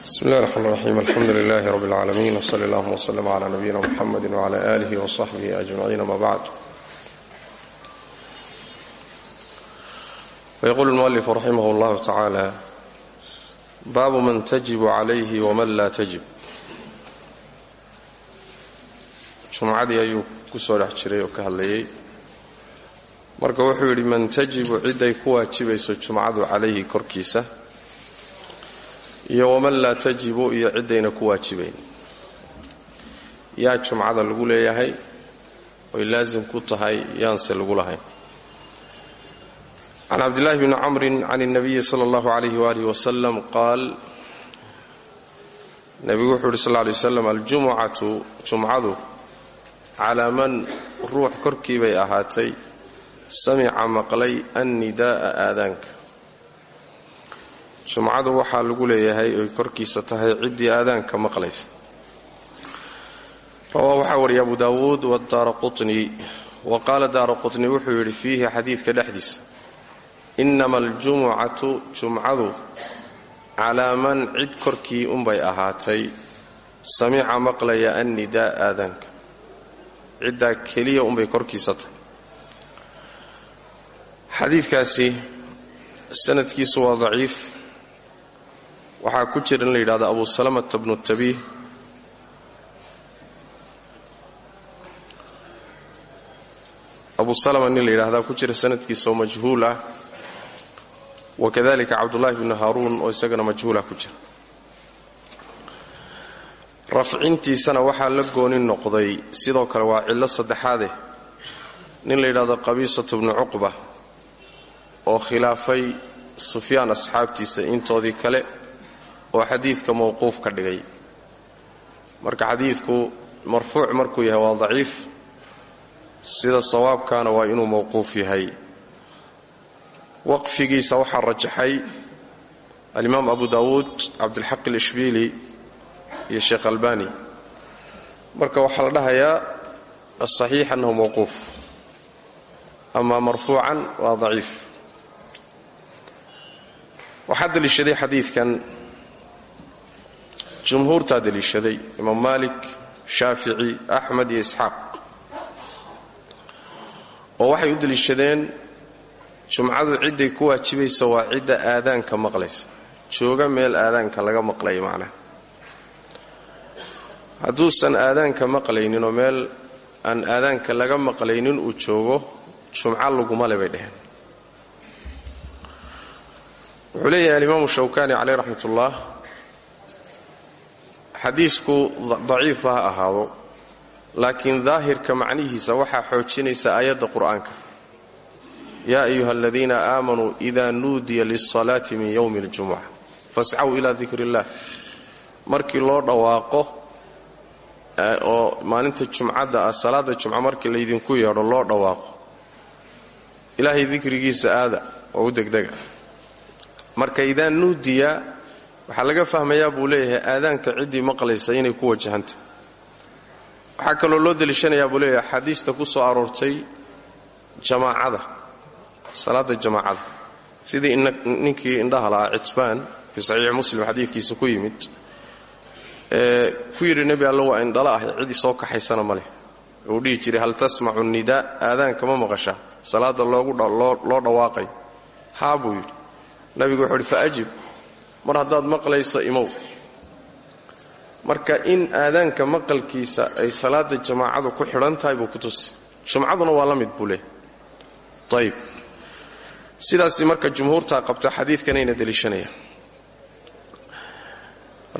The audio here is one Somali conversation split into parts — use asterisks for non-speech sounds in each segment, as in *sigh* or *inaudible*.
بسم الله الرحمن الرحيم الحمد لله رب العالمين وصلى الله وسلم على نبينا محمد وعلى آله وصحبه أجمعين ما بعد ويقول المؤلف رحمه الله تعالى baabu man tajibu calayhi waman laa tajib jumcadii ayuu ku soo dhex jiray oo ka hadlayay marka wuxuu yidhi man tajibu ciday ku waajibayso jumcadu calayhi korkiisa iyo waman laa tajibu iyo ciddayna ku waajibayn. Yaa jumcada lagu leeyahay oy laasim ku tahay yaanse lagu lahayn. Can cabdillahi bni camrin can اnabiyi sala اllahu alayh walih wasalam qaal nebigu wuxuu yidhi sal ly waslam aljumucatu jumcadu calaa man ruux korkii bay ahaatay samica maqlay annidaa'a aadaanka jumcadu waxaa lagu leeyahay oy korkiisa tahay ciddii aadaanka maqlaysa. Rawaa waxaa wariyay abu daawuud wadaara quطni wa qaala daara quطni wuxuu yidhi fiihi xadiidka dhexdiisa innama aljumucatu jumcadu calaa man cid korkii unbay ahaatay. Samica maqlaya annidaa aadaanka. Ciddaa keliya unbay korkiisa tahay. Xadiidkaasi sanadkiisu waa daciif waxaa ku jira in la yidhahdo abu salamata bnu tabiih abu salama nin la yidhahdaa ku jira sanadkiisa oo majhuul ah. Wakadalika cabdullaahi bnu haaruun oo isagana majhuulah ku jira. Rafcintiisana waxaa la gooni noqday sidoo kale waa cillo saddexaade nin la yidhahdo qabiisatu bnu cuqba oo khilaafay sufyaan asxaabtiisa intoodii kale oo xadiidka mowquuf ka dhigay. Marka xadiidku marfuuc markuu yahay waa daciif sida sawaabkaana waa inuu mowquuf yahay. Waqfigiisa waxaa rajaxay alimaam abu dawuud cabdilxaq alishbiili iyo sheekh albani. Marka waxaa la dhahayaa asaxiix annahu mowquuf ama marfuucan waa daciif. Waxaa deliishaday xadiidkan jumhuurtaa deliishaday imaam maalik shaafici axmed iyo isxaaq. Oo waxay u deliishadeen jumcadu cidday ku waajibaysa waa cidda aadaanka maqlaysa. Jooga meel aadaanka laga maqlaya macnaha. Hadduusan aadaanka maqlaynin oo meel aan aadaanka laga maqlaynin uu joogo jumco laguma le bay dheheen wuxuu leeyahay alimaamu shawkani caleyh raxmat ullah xadiisku daciif ha ahaado laakiin daahirka macnihiisa waxaa xoojinaysa aayadda qur'aanka. Yaa ayuha aladiina aamanuu ida nuudiya lilsalaati min yowmi اljumuca fascaw ila dikr اllah markii loo dhawaaqo oo maalinta jumcadda ah salaada jumca markii laydinku yeedho loo dhawaaqo ilaahay dikrigiisa aada oo u degdega. Marka idaa nuudiya waxaa laga fahmayaa buu leeyahay aadaanka ciddii maqlaysa inay ku wajahantah waxaa kaloo loo deliishanayaa buu leeyahay axaadiista ku soo aroortay jamaacada salaada jamaacada. Sidii ninkii indhaha lahaa citbaan fii saxiixi muslim xadiidkiisa ku yimid ee ku yidhi nebi alle waa indhala ahay cid isoo kaxaysana ma leh. Uu dhihi jiray hal tasmacu nidaa? Aadaanka ma maqashaa salaada loo dhawaaqay. Haa buu yidhi. Nabigu wuxuu idhi faajib mar haddaad maqlayso imow. Marka in aadaanka maqalkiisa ay salaada jamaacadu ku xidhan tahay buu ku tusi. Jumcaduna waa la mid buu leehay ayb sidaasi marka jumhuurtaa qabta xadiidkanayna deliishanayaan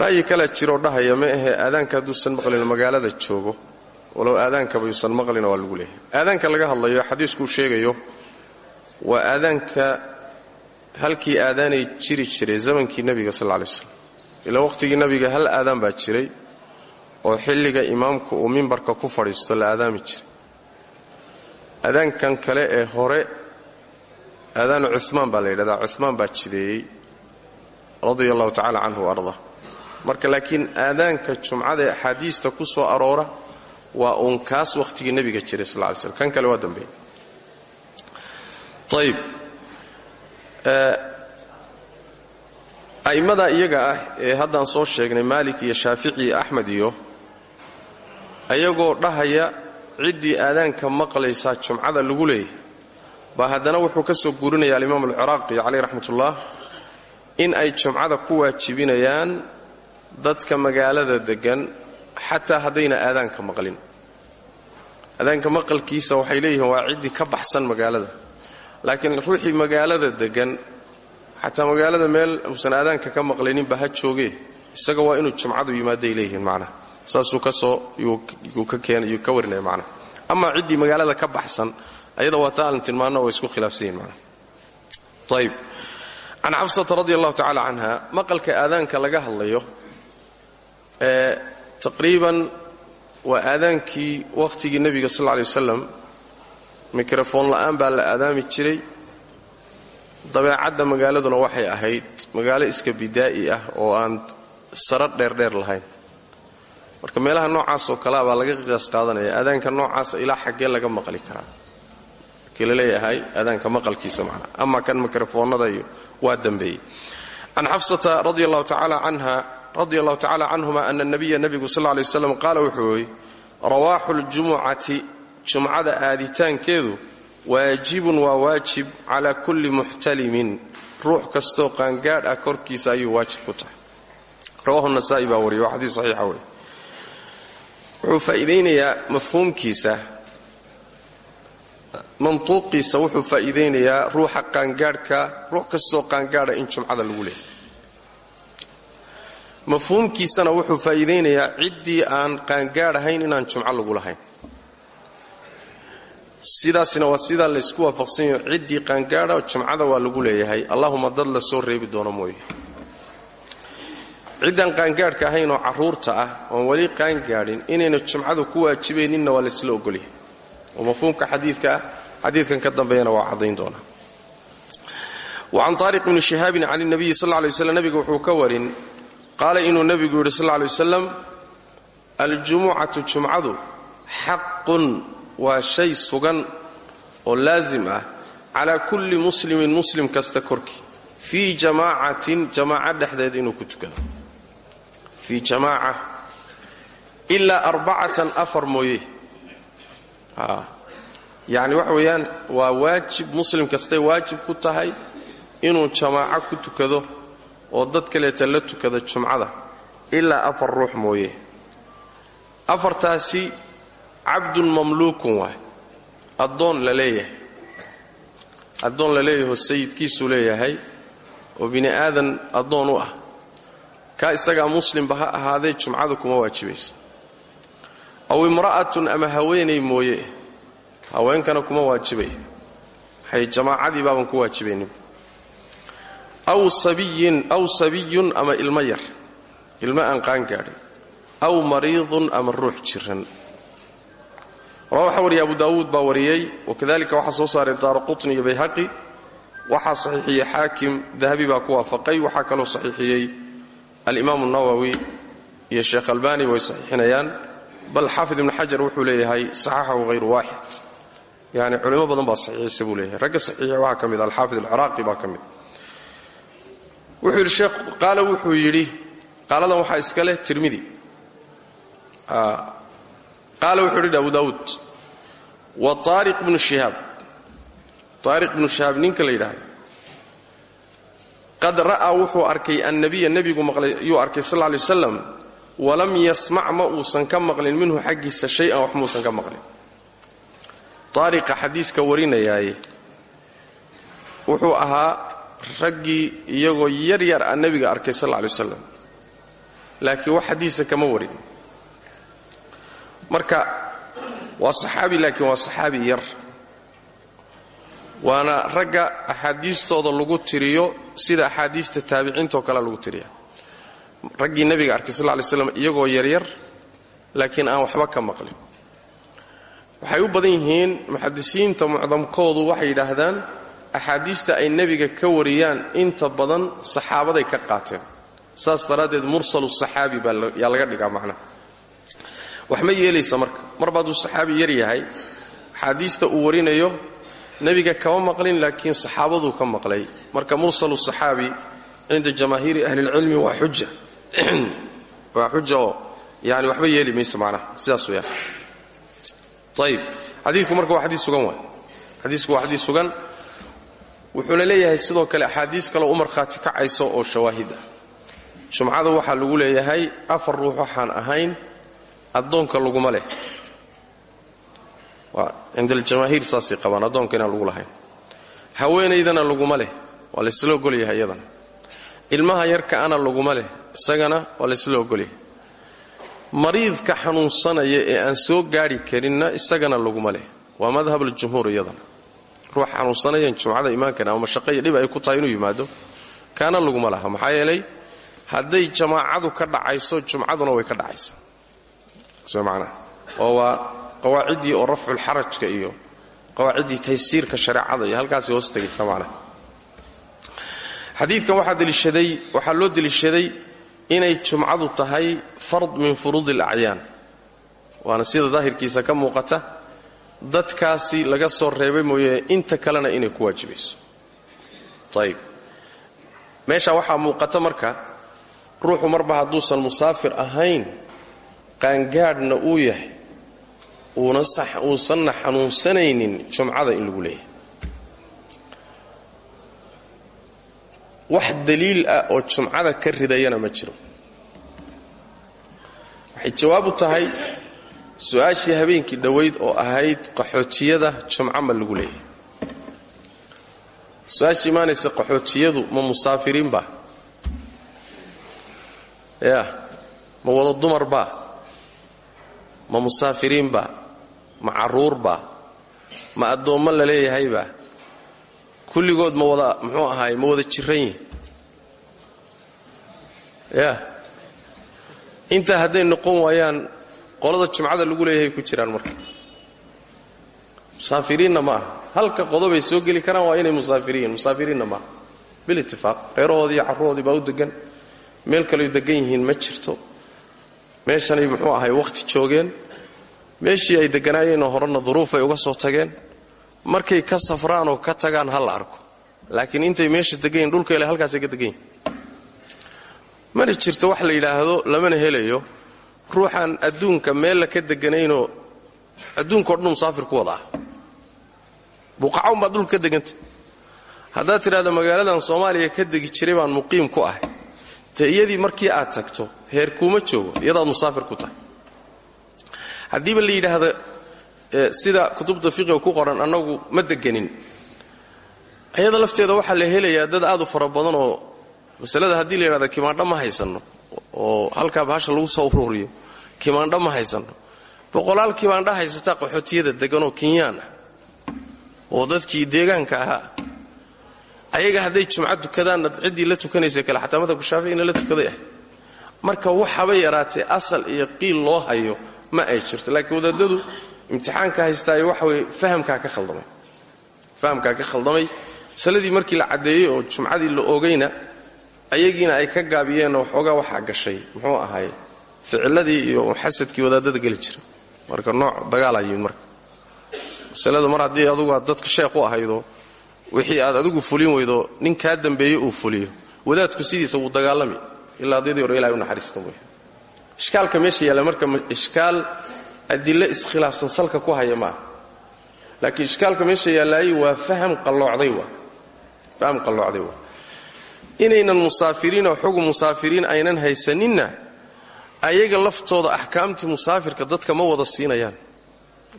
ra'yi kale jiroo dhahaya ma ahe aadaanka hadduusan maqlin magaalada joogo walow aadaankaba yuusan maqlina waa lagu leeyahay. Aadaanka laga hadlayo xadiiskuu sheegayo waa aadaanka halkii aadaanay jiri jiray zamankii nebiga sal lay slam ilaa waqhtigii nebiga hal aadaan baa jiray oo xilliga imaamku uu mimbarka ku fadhiisto la aadaami jiray. Adaankan kale ee hore aadaanu cumaan baa la yidhahdaa. Cumaan baa jideeyey radia allahu tacala canhu arda. Marka laakiin aadaanka jumcada axaadiista ku soo aroora waa uun kaas wakhtigii nebiga jiray sal ly slm kan kale waa dambeey ayb a'immadaa iyaga ah ee haddaan soo sheegnay maalik iyo shaafici iyo axmed iyo ayagoo dhahaya ciddii aadaanka maqlaysaa jumcada lagu leeyahy baa haddana wuxuu ka soo guurinaya alimaam alciraaqi caleyh raxmatullah in ay jumcada ku waajibinayaan dadka magaalada deggan xataa haddayna aadaanka maqlin. Aadaanka maqalkiisa waxay leeyihiin waa ciddii ka baxsan magaalada laakiin ruuxii magaalada deggan xataa magaalada meel uusan aadaanka ka maqlayninba ha joogee isaga waa inuu jumcadu yimaaday leeyihiin macnaha saasuu ka soo yuu ka warinaya macnaha amaa ciddii magaalada ka baxsan ayada waa ta tilmaanno way isku khilaafsan yihiin macnaha ayb can xabsata radi allahu maqalka aadaanka laga hadlayo ee taqriiban waa aadaankii wakhtigii nebiga sal lla lay wasalam mikrofoon la'aan baa la aadaami jiray. Dabeecadda magaaladuna waxay ahayd magaalo iska bidaa'i ah oo aan saro dheerdheer lahayn. Marka meelaha noocaasoo kalea baa laga qiyaas qaadanaya aadaanka noocaasa ilaa xaggee laga maqli karaa. Markii la leeyahay aadaanka maqalkiisa macnaa ama kan mikrofoonnada iyo waa dambeeyey. Can xafsata radi allahu canha radi allahu tacala canhuma ana nabiya nebigu sal lay waslam qaala wuxuu yidhi rawaaxu jumcada aaditaankeedu waajibun waa waajib calaa kulli muxtalimin. Ruux kastoo qaangaadh ah korkiisa ayuu waajib ku tahay. Rawahu nasaa'i baa wariya waa xadiis saxiixa wey wuxuu faa'iidaynayaa mafhuumkiisa. Mantuuqiisa wuxuu faa'iidaynayaa ruuxa qaangaadhka ruux kastoo qaangaadha in jumcada lagu leehay mafhuumkiisana wuxuu faa'iidaynayaa ciddii aan qaangaadh ahayn inaan jumco lagu lahayn sidaasina waa sidaa laysku waafaqsan yaho ciddii qaangaadha jumcada waa lagu leeyahay. Allahuma dad la soo reebi doono mooye. Ciddaan qaangaadhka ahaynoo carruurta ah oon weli qaangaadhin inayna jumcadu ku waajibayninna waa laysla ogolyahay oo mafhuumka xadiidka ah. Xadiidkan ka dambeeyana waa caddayn doonaa wa can taariq bni shihaabin can nabiyi sal ly waslam nabiga wuxuu ka warin qaala inuu nebigu yidhi sal lay waslam aljumucatu jumcadu xaqun waa shay sugan oo laasim ah calaa kulli muslimin muslim kasta korkii. Fii jamaacatin jamaaca dhexdeed inuu ku tukado fii jamaaca. Ilaa arbacatan afar mooye. Yacni waxa weeyaan waa waajib muslim kastay waajib ku tahay inuu jamaaco ku tukado oo dad kaleeta la tukada jumcada. Ilaa afar ruux mooye. Afartaasi cabdun mamluukun waay. Addoon la leeyahay. Addoon la leeyaho sayidkiisuu leeyahay oo bini aadan addoon u ah. Kaa isagaa muslimba ha ahaadee jumcadu kuma waajibayso aw imra'atun ama haweenay mooye haweenkana kuma waajibay waxay jamaacadii baaban ku waajibaynin aw sabiyin aw sabiyun ama ilmo yar. Ilmo aan qaangaadhin aw mariidun ama ruux jiran waxaa wariyay abu daawuud baa wariyey wakadalika waxaa soo saaray daara qutni iyo bayhaqi. Waxaa saxiixiyey xaakim dahabi baa ku waafaqay waxaa kaloo saxiixiyey alimaamu nawowi iyo sheekh albani way saxiixinayaan. Bal xaafid ibnu xajar wuxuu leeyahay saxaxahu hayru waaxid yani culimo badan baa saxiixisa buu leeyahay. Ragga saxiixa waxaa ka mid alxaafid alciraaqi baa ka mid. Wuxuu yidhi sheekh qaala wuxuu yidhi qaaladan waxaa iska leh tirmidi qaala wuxuu yidhi abu daawuud wa taariq bnu shihaab taariq bnu shihaab ninka la yidhaahdo. Qad ra'aa wuxuu arkay annabiya nebigu maqlay yuu arkay sal lay wasalam walam yasmac ma uusan ka maqlin minhu xaggiisa shay-an wax muusan ka maqlin. Taariqa xadiiska warinayaaye wuxuu ahaa raggii iyagoo yar yar a nebiga arkay sal lay wasalam laakiin wax xadiisa kama warin marka waa saxaabi laakiin waa saxaabi yar. Waana ragga axaadiistooda lagu tiriyo sida axaadiista taabiciintoo kale lagu tiriya raggii nebiga arkay sal lay slam iyagoo yaryar laakiin aan waxba ka maqlin. Waxay u badan yihiin muxadisiinta mucdamkoodu waxay yidhaahdaan axaadiista ay nebiga ka wariyaan inta badan saxaabaday ka qaateen. Saas daraaddeed mursalu saxaabi baa yaa laga dhigaa macnaha wax ma yeelaysa marka. Marba hadduu saxaabi yar yahay axaadiista uu warinayo nebiga kama maqlin laakiin saxaabaduu ka maqlay. Marka mursalu saxaabi cinda jamaahiiri ahlilcilmi waa xuja *clears throat* waa xuja oo yani waxba yeeli maysa macnaha sidaas weyaan ayib xadiidku marka waa xadiis sugan waay. Xadiisku waa xadiis sugan. Wuxuuna leeyahay sidoo kale axaadiis kaleo u markhaati kacayso oo shawaahid ah. Jumcada waxaa lagu leeyahay afar ruux waxaan ahayn addoonka laguma leh. Cinda aljamaahiir saasay qabaan addoonka inaan lagu lahayn. Haweenaydana laguma leh waa laysla ogolyahay iyadana. Ilmaha yarka ana laguma leh isagana waa laysla ogolyahay mariidka xanuunsanaya ee aan soo gaadhi karinna isagana laguma leh. Waa madhabuljumhuur iyadana. Ruux xanuunsanayan jumcada imaan ama mashaqo iyo ay ku tahay yimaado kaana laguma laha. Maxaa yeelay jamaacadu ka dhacayso jumcaduna way ka dhacaysa manaa oo waa qawaaciddii oo rafculxarajka iyo qawaaciddii taysiirka shareecada iyo halkaasay hoos tegaysa macnaha xadiidkan waxaa loo deliishaday inay jumcadu tahay fard min furuudi alacyaan waana sida daahirkiisa ka muuqata dadkaasi laga soo reebay mooye inta kalena inay ku waajibayso ayib meesha waxaa muuqata marka ruuxu marba hadduusan musaafir ahayn qaangaadhna uu yahay uusanna xanuunsanaynin jumcada in lagu leeyahay. Wax daliil ah oo jumcada ka ridayana ma jiro. Waxay jawaab u tahay su'aashii habeenkii dhowayd oo ahayd qaxootiyada jumco lagu leeyahay. Su'aashii imaanaysa qaxootiyadu ma musaafiriinba ya ma wada dumarba ma musaafiriinba ma carruurba ma addoommo la leeyahayba kulligood ma wada muxuu ahaay ma wada jiran yihiin ya. Intaa hadday noqon waayaan qolada jumcada lagu leeyahay ku jiraan marka. Musaafiriinna ma halka qodobay soo geli karaan waa inay musaafiriin musaafiriinna maaha bilitifaaq reerahoodii iyo carruhoodii baa u degan meel kaley degan yihiin ma jirto. Meeshanay muxuu ahay wakhti joogeen meeshii ay deganaayeenoo horena duruufay uga soo tageen. Markay ka safraan oo ka tagaan ha arko. Laakiin intay meesha deganyihin dhulka ile halkaasay ka degan yihiin jirto wax la yidhaahdo lamana helayo. Ruuxaan adduunka meella ka deganaynoo adduunkao dhan musaafir ku wada ah. Buqaca dhulka ka deganta haddaad tidhahdo magaaladan soomaaliya ka degi jiray baan muqiim ku ahay. Te iyadii markii aad tagto heer kuuma joogo iyadaad musaafir ku tahay haddiiba la yidhaahdo sida kutubta fiqiga ku qoran annagu ma deganin. Ayada lafteeda waxaa la helayaa dad aad u fara badan oo masalada haddii la yidhahdo kimaandho ma haysanno oo halkaa bahasha lagu soo uruuriyo kimaandho ma haysanno. Boqolaal kimaandho haysataa qaxootiyada deganoo kenyaan ah oo dadkii deegaanka ahaa. Ayaga hadday jumca tukadaanna ciddii la tukanaysa kale xataa madhabka shaaficina la tukaday ah. Marka waxaba yaraatee asal iyo qiil loo hayo ma ay jirto. Laakiin wadaadadu imtixaanka haystaayo waxa weye fahamkaa ka khaldamay. Fahamkaa ka khaldamay. Masaladii markii la caddeeyey oo jumcadii la ogayna ayagiina ay ka gaabiyeenoo waxoogaa waxaa gashay muxuu ahaay ficiladii iyo xasadkii wadaadada geli jira marka nooc dagaalaa yimid marka. Masalada mar haddii adugu aad dadka sheekh ahaydo wixii aad adigu fulin weydo nin kaa uu fuliyo. Wadaadku sidiisa wuu dagaalami ilaa adyadii hore ilahay u naxariista mooya ishkaalka meesha yaalla marka ishkaal adilo iskhilaafsan salka ku haya ma ah laakiin ishkaalka meesha yaallaaye waa faham qalloocday waa faham qalloocday waa inaynan musaafiriinoo xugun musaafiriin aynan haysaninna ayaga laftooda axkaamtii musaafirka dadka ma wada siinayaan.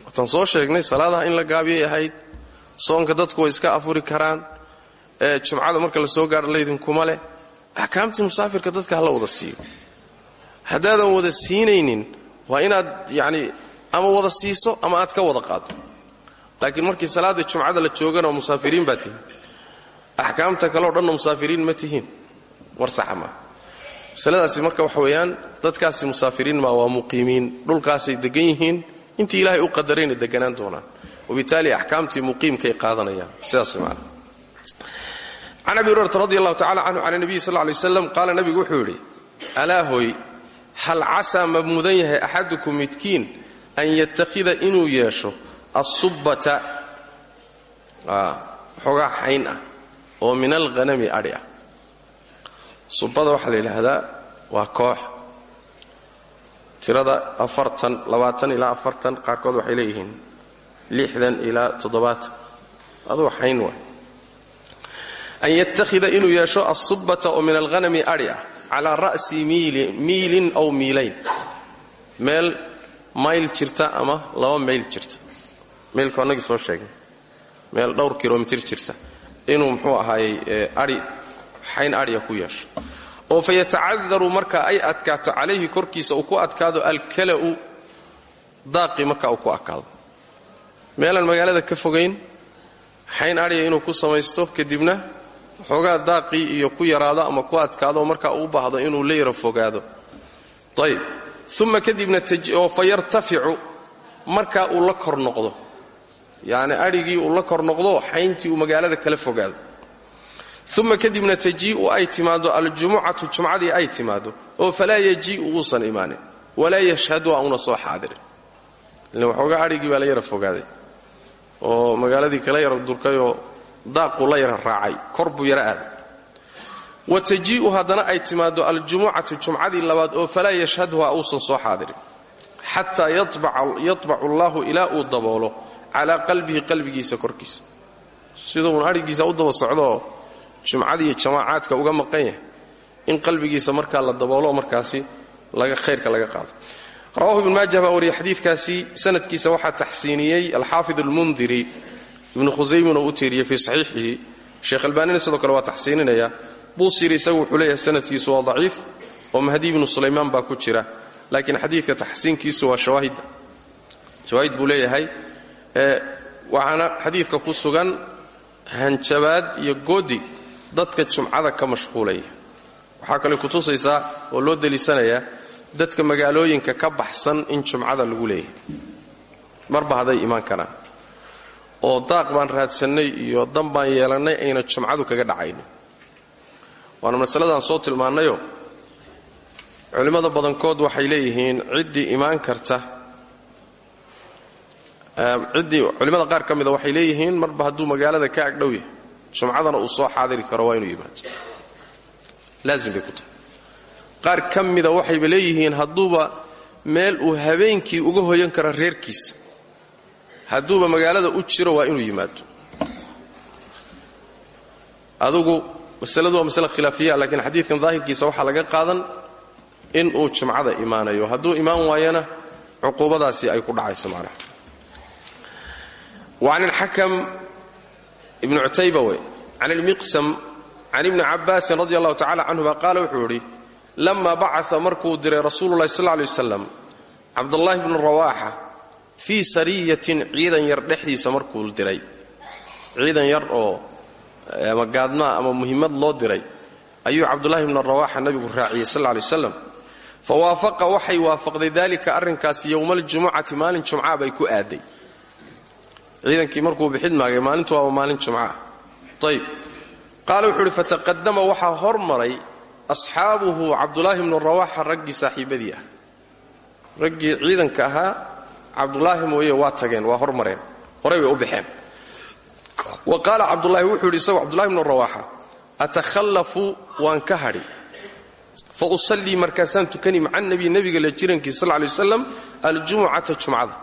Waatan soo sheegnay salaadaha in la gaabiyay ahayd soonka dadku way iska afuri karaan jumcada marka la soo gaadho laydinkuma leh. Axkaamtii musaafirka dadka hala wada siiyo haddaadan wada siinaynin waa inaad yacni ama wada siiso ama aad ka wada qaado laakiin markii salaada jumcada la joogana musaafiriin baa tihiin. Axkaamta dhanna musaafiriin ma tihiin. War saxa maa masaladaasi marka weeyaan dadkaasi musaafiriin maa waa muqiimiin. Dhulkaasay degan yihiin. Intii ilaahay u qadarayna deganaan doonaan. Wabitaali axkaamtii muqiimkay qaadanayaan. Sidaas man can abi hurayrata radi allahu tacala canhu can nabiyi sal lay slam qaala nabigu wuxuu yidhi alaa hal casaa ma mudan yahay axadukum midkiin an yattakhida inuu yeesho assubbata? Xoogaa xayn ah oo min alghanami adhi ah. Subbada waxaa la yidhaahdaa waa koox. Tirada afartan labaatan ilaa afartan qaarkood waxay leeyihiin lixdan ilaa toddobaatan. Aduu xayn waay. An yattakhida inuu yeesho assubbata oo min alghanami adhi ah calaa ra'si miilin aw miilayn. Meel mayl jirta ama laba mayl jirta. Maylku annagii soo sheegnay meel dhowr kilomitir jirta. Inuu muxuu ahaayey ai xayn adhiya ku yeesho. Oo fa yatacadaru marka ay adkaato calayhi korkiisa uu ku adkaado alkala'u daaqi marka uu ku adkaado. Meelaan magaalada ka fogayn xayn adhiya inuu ku samaysto kadibna xoogaa daaqii iyo ku yaraado ama ku adkaado marka uu baahdo inuu la yara fogaado. Ayb uma kadibna oo fa yartaficu marka uu la kor noqdo. Yacni adhigii uu la kor noqdo xayntii uu magaalada kala fogaado. Uma kadibna tajii'u ay timaado aljumucatu jumcadii ay timaado oo falaa yajii'u uusan imaanin walaa yashhadu auna soo xaadirin. Ila waxoogaa adhigii baa la yara fogaaday. Oo magaaladii kala yara durkayoo daaquu la yara raacay kor buu yara aaday. Wa tajii'u haddana ay timaado aljumucatu jumcadii labaad oo falaa yashhadha uusan soo xaadirin. Xataa yatbacu allaahu ilaa uu daboolo calaa qalbihi qalbigiisa korkiisa. Siduun adhigiisa u daba socdooo jumcadiiyo jamaacaadka uga maqan yahay. In qalbigiisa markaa la daboolo markaasi khayrka laga qaado. Rawahu ibn maajah baa wariyey xadiidkaasi sanadkiisa waxaa taxsiiniyey alxaafid almundiri ibnu khusaymin oo u tiiriyey fii saxiixihi. Sheekh albaanina sidoo kale waa taxsiininaya buusiri isagu wuxuu leeyahay sanadkiisu waa daciif oo mahdi ibnu sulaymaan baa ku jira. Laakiin xadiidka taxsiinkiisu waa shawaahid. Shawaahid buu leeyahay waxaana xadiidka ku sugan hanjabaad iyo goodi dadka jumcada ka mashquulaya. Waxaa kale kutusaysaa oo loo deliisanayaa dadka magaalooyinka ka baxsan in jumcada lagu leeyahay. Marba hadday imaan karaan oo daaq baan raadsannay iyo dan baan yeelannay ayna jumcadu kaga dhacaynin. Waana masaladaan soo tilmaannayoo culimmada badankood waxay leeyihiin ciddii imaan karta. Ciddii culimmada qaar ka mida waxay leeyihiin marba hadduu magaalada ka agdhow yahay jumcadana uu soo xaadiri karo waa inuu yimaado. Laazim bay ku qaar ka mida waxayba leeyihiin hadduuba meel uu habeenkii uga hoyan karo reerkiisa haduuba magaalada u jiro waa inuu yimaado. Adugu masaladu waa masale khilaafiya laakiin xadiidkan daahirkiisa waxaa laga qaadan in uu jumcada imaanayo. Haduu imaan waayana cuquubadaasi ay ku dhacayso macnaha. Wacan ilxakam ibni cutayba wey can ilmiqsam can ibni cabbaasin radi allahu tacala canhuma qaala wuxuu idhi lama bacaa markuu diray rasuulu llahi sal lla alay wasalam cabdullaahi bnu fii sariyatin ciidan yar dhexdiisa markuu diray. Ciidan yar oo ama gaadmaa ama muhimmad loo diray ayuu cabdulahi bn rawaxa nabigu raaciyey sal lay slam fawaafaqa waxay waafaqday dalika arrinkaasi yowma aljumucati maalin jumca bay ku aaday. Ciidankii markuu bixid maagay maalintu waaba maalin jumca ayb qaala wuxuu uhi hormaray asxaabuhu cabdulaahi bnu rawaxa raggii saaxiibadii ah. Raggii ciidanka ahaa cabdulaahi mooye waa tageen waa hormareen. Horay bay u baxeen wa qaala cabdulaahi wuxuu yidhi isagu cabdulahi bnu atakhallafu waan ka hadhi. Fa usallii markaasaan tukani maca nabiy nebiga la jirankii sal lay waslam aljumucata jumcada.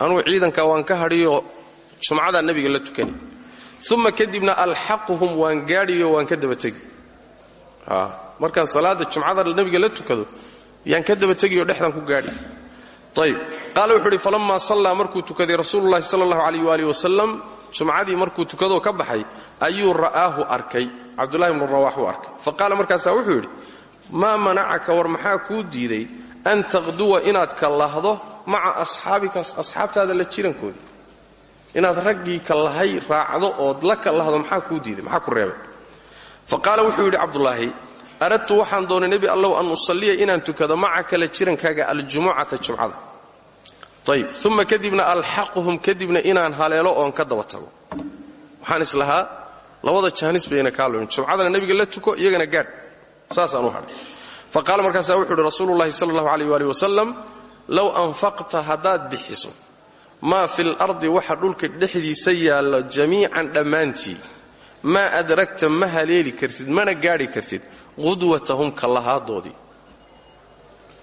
Anugu ciidanka waan ka hadhiyo jumcadaa nebiga la tukani. Uma kadibna alxaquhum waan gaadhiyo waan ka dabategi markaan salaada jumcada nebiga la tukado yaan ka dabategiyo ku gaadhi ayb qaala wuxuu uhi falammaa sallaa markuu tukaday rasuululahi sala allahu alayh waali wasalam jumcadii markuu tukadoo ka baxay ayuu ra'aahu arkay. Cabdulahi bnu rawax uu arkay. Fa qaala markaasaa wuxuu yidhi maa manacaka war maxaa kuu diiday an taqduwa inaad kallahdo maca asxaabika asxaabtaada la jirankoodii? Inaad raggii kallahay raacdo ood la kallahdo maxaa kuu diiday? Maxaa ku aradtu waxaan doonay nebi allow an usalliya inaan tukado macaka la jirankaaga aljumucata jumcada. Ayib uma kadibna alxaquhum kadibna inaan haleelo oon ka daba tago. Waxaan islahaa labada jaanis bayna kaa lumin. Jumcadana nebiga la tuko iyagana gaadh. Saasaan u hadhay fa qaala markaasaa wuxuu uhi rasuululahi sala allahu aleyh waali wasalam low anfaqta haddaad bixiso maa fi lardi waxa dhulka dhexdiisa yaallo jamiican dhammaantii maa adragta ma haleeli kartid mana gaadhi kartid qudwatahum kallahaadoodii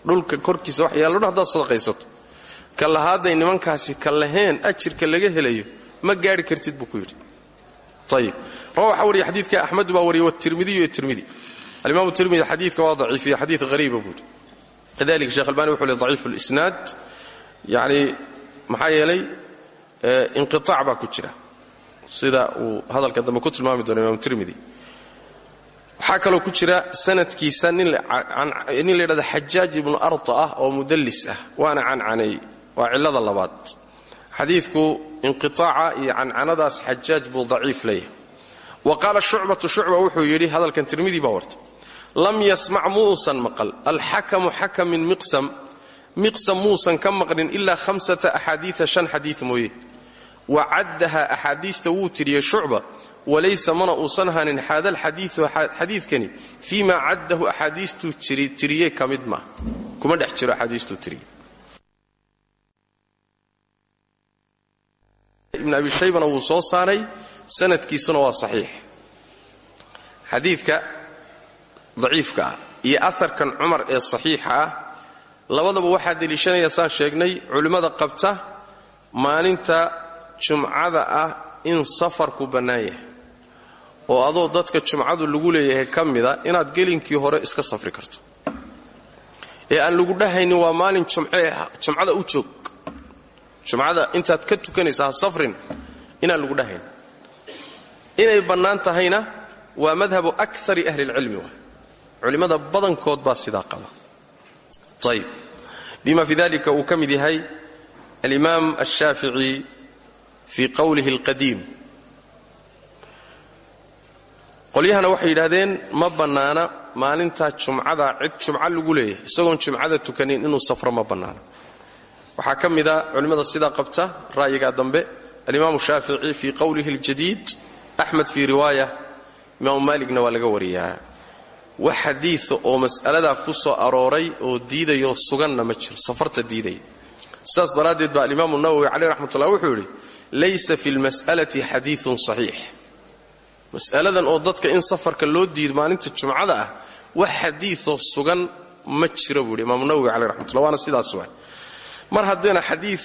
dhulka korkiisa wax yaallo dhan haddaad sadaqaysato. Kallahaaday nimankaasi kallaheen ajirka laga helayo ma gaadhi kartid buu ku yidhi. Ayib rawa waxaa wariya xadiidka axmedu baa wariyay watirmidiyu iyo tirmidi. Alimamu tirmidi xadiidka waa daciifiye xadiid hariiba buu yidhi. Kadalika sheekh albani wuxuu le daciifu lisnaad yacni maxaa yeelay inqiaac baa ku jira. Sida uu hadalka dambe ku tilmaami doono imam tirmidi waxaa kaloo ku jira sanadkiisa nin la yidhahdo xajaaj ibnu arta ah oo mudallis ah. Waana cancaneey waa cillada labaad. Xadiidku inqiaaca iyo cancanadaas xajaaj buu daciif leeyahay. Wa qaala shucbatu shucba wuxuu yidhi hadalkan tirmidi baa warta lam yasmac muusan maqal. Alxakamu xakam min miqsam. Miqsam muusan ka maqlin ilaa hamsata axaadiia shan xadii mooye. Wa caddaha axaadiista wuu tiriyey walaysa mana uusan hanin haada alxadiiu xadiidkani fii ma caddahu axaadiistuu tiriyey ka mid maa kuma dhex jiro axaadiistuu tiriyey ibn abi shaybana wuu soo saaray sanadkiisuna waa saxiix. Xadiidka daciifka ah iyo aharkan cumar ee saxiixa ah labadaba waxaa deliishanaya saan sheegnay culimmada qabta maalinta jumcada ah in safarku bannaan yahay oo adoo dadka jumcadu lagu leeyahay ka mida inaad gelinkii hore iska safri karto. Ee aan lagu dhahaynin waa maalin jumcada u joog. Jumcada intaad ka tukanaysa safrin inaan lagu dhahayn. Inay bannaan tahayna waa madhabu akari ahli lcilmi waay culimmada badankood baa sidaa qaba. Ayb bima fi dalika uu ka mid yahay alimaam ashaafici fii qowlihi alqadiim qolyahana waxay yidhahdeen ma bannaana maalintaa jumcada cid jumco lagu leeyahay. Isagoon jumcada tukanin inuu safro ma bannaana. Waxaa ka mida culimmada sidaa qabta ra'yigaa dambe alimaamu shaafici fii qowlihi aljadiid axmed fii riwaaya imaamu maaligna waa laga wariyaa. Wax xadiia oo mas'aladaa ku soo arooray oo diidayoo suganna ma jiro safarta diidaya sidaas daraaddeed baa alimaamu nawowi caleyh raxmatullah wuxuu yidhi laysa fi lmas'alati xadiiun saxiix mas'aladan oo dadka in safarka loo diido maalinta jumcada ah wax xadiioo sugan ma jiro buu yidhi imaamu nawowi caleyh raxmatullah waana sidaas waay. Mar haddayna xadiid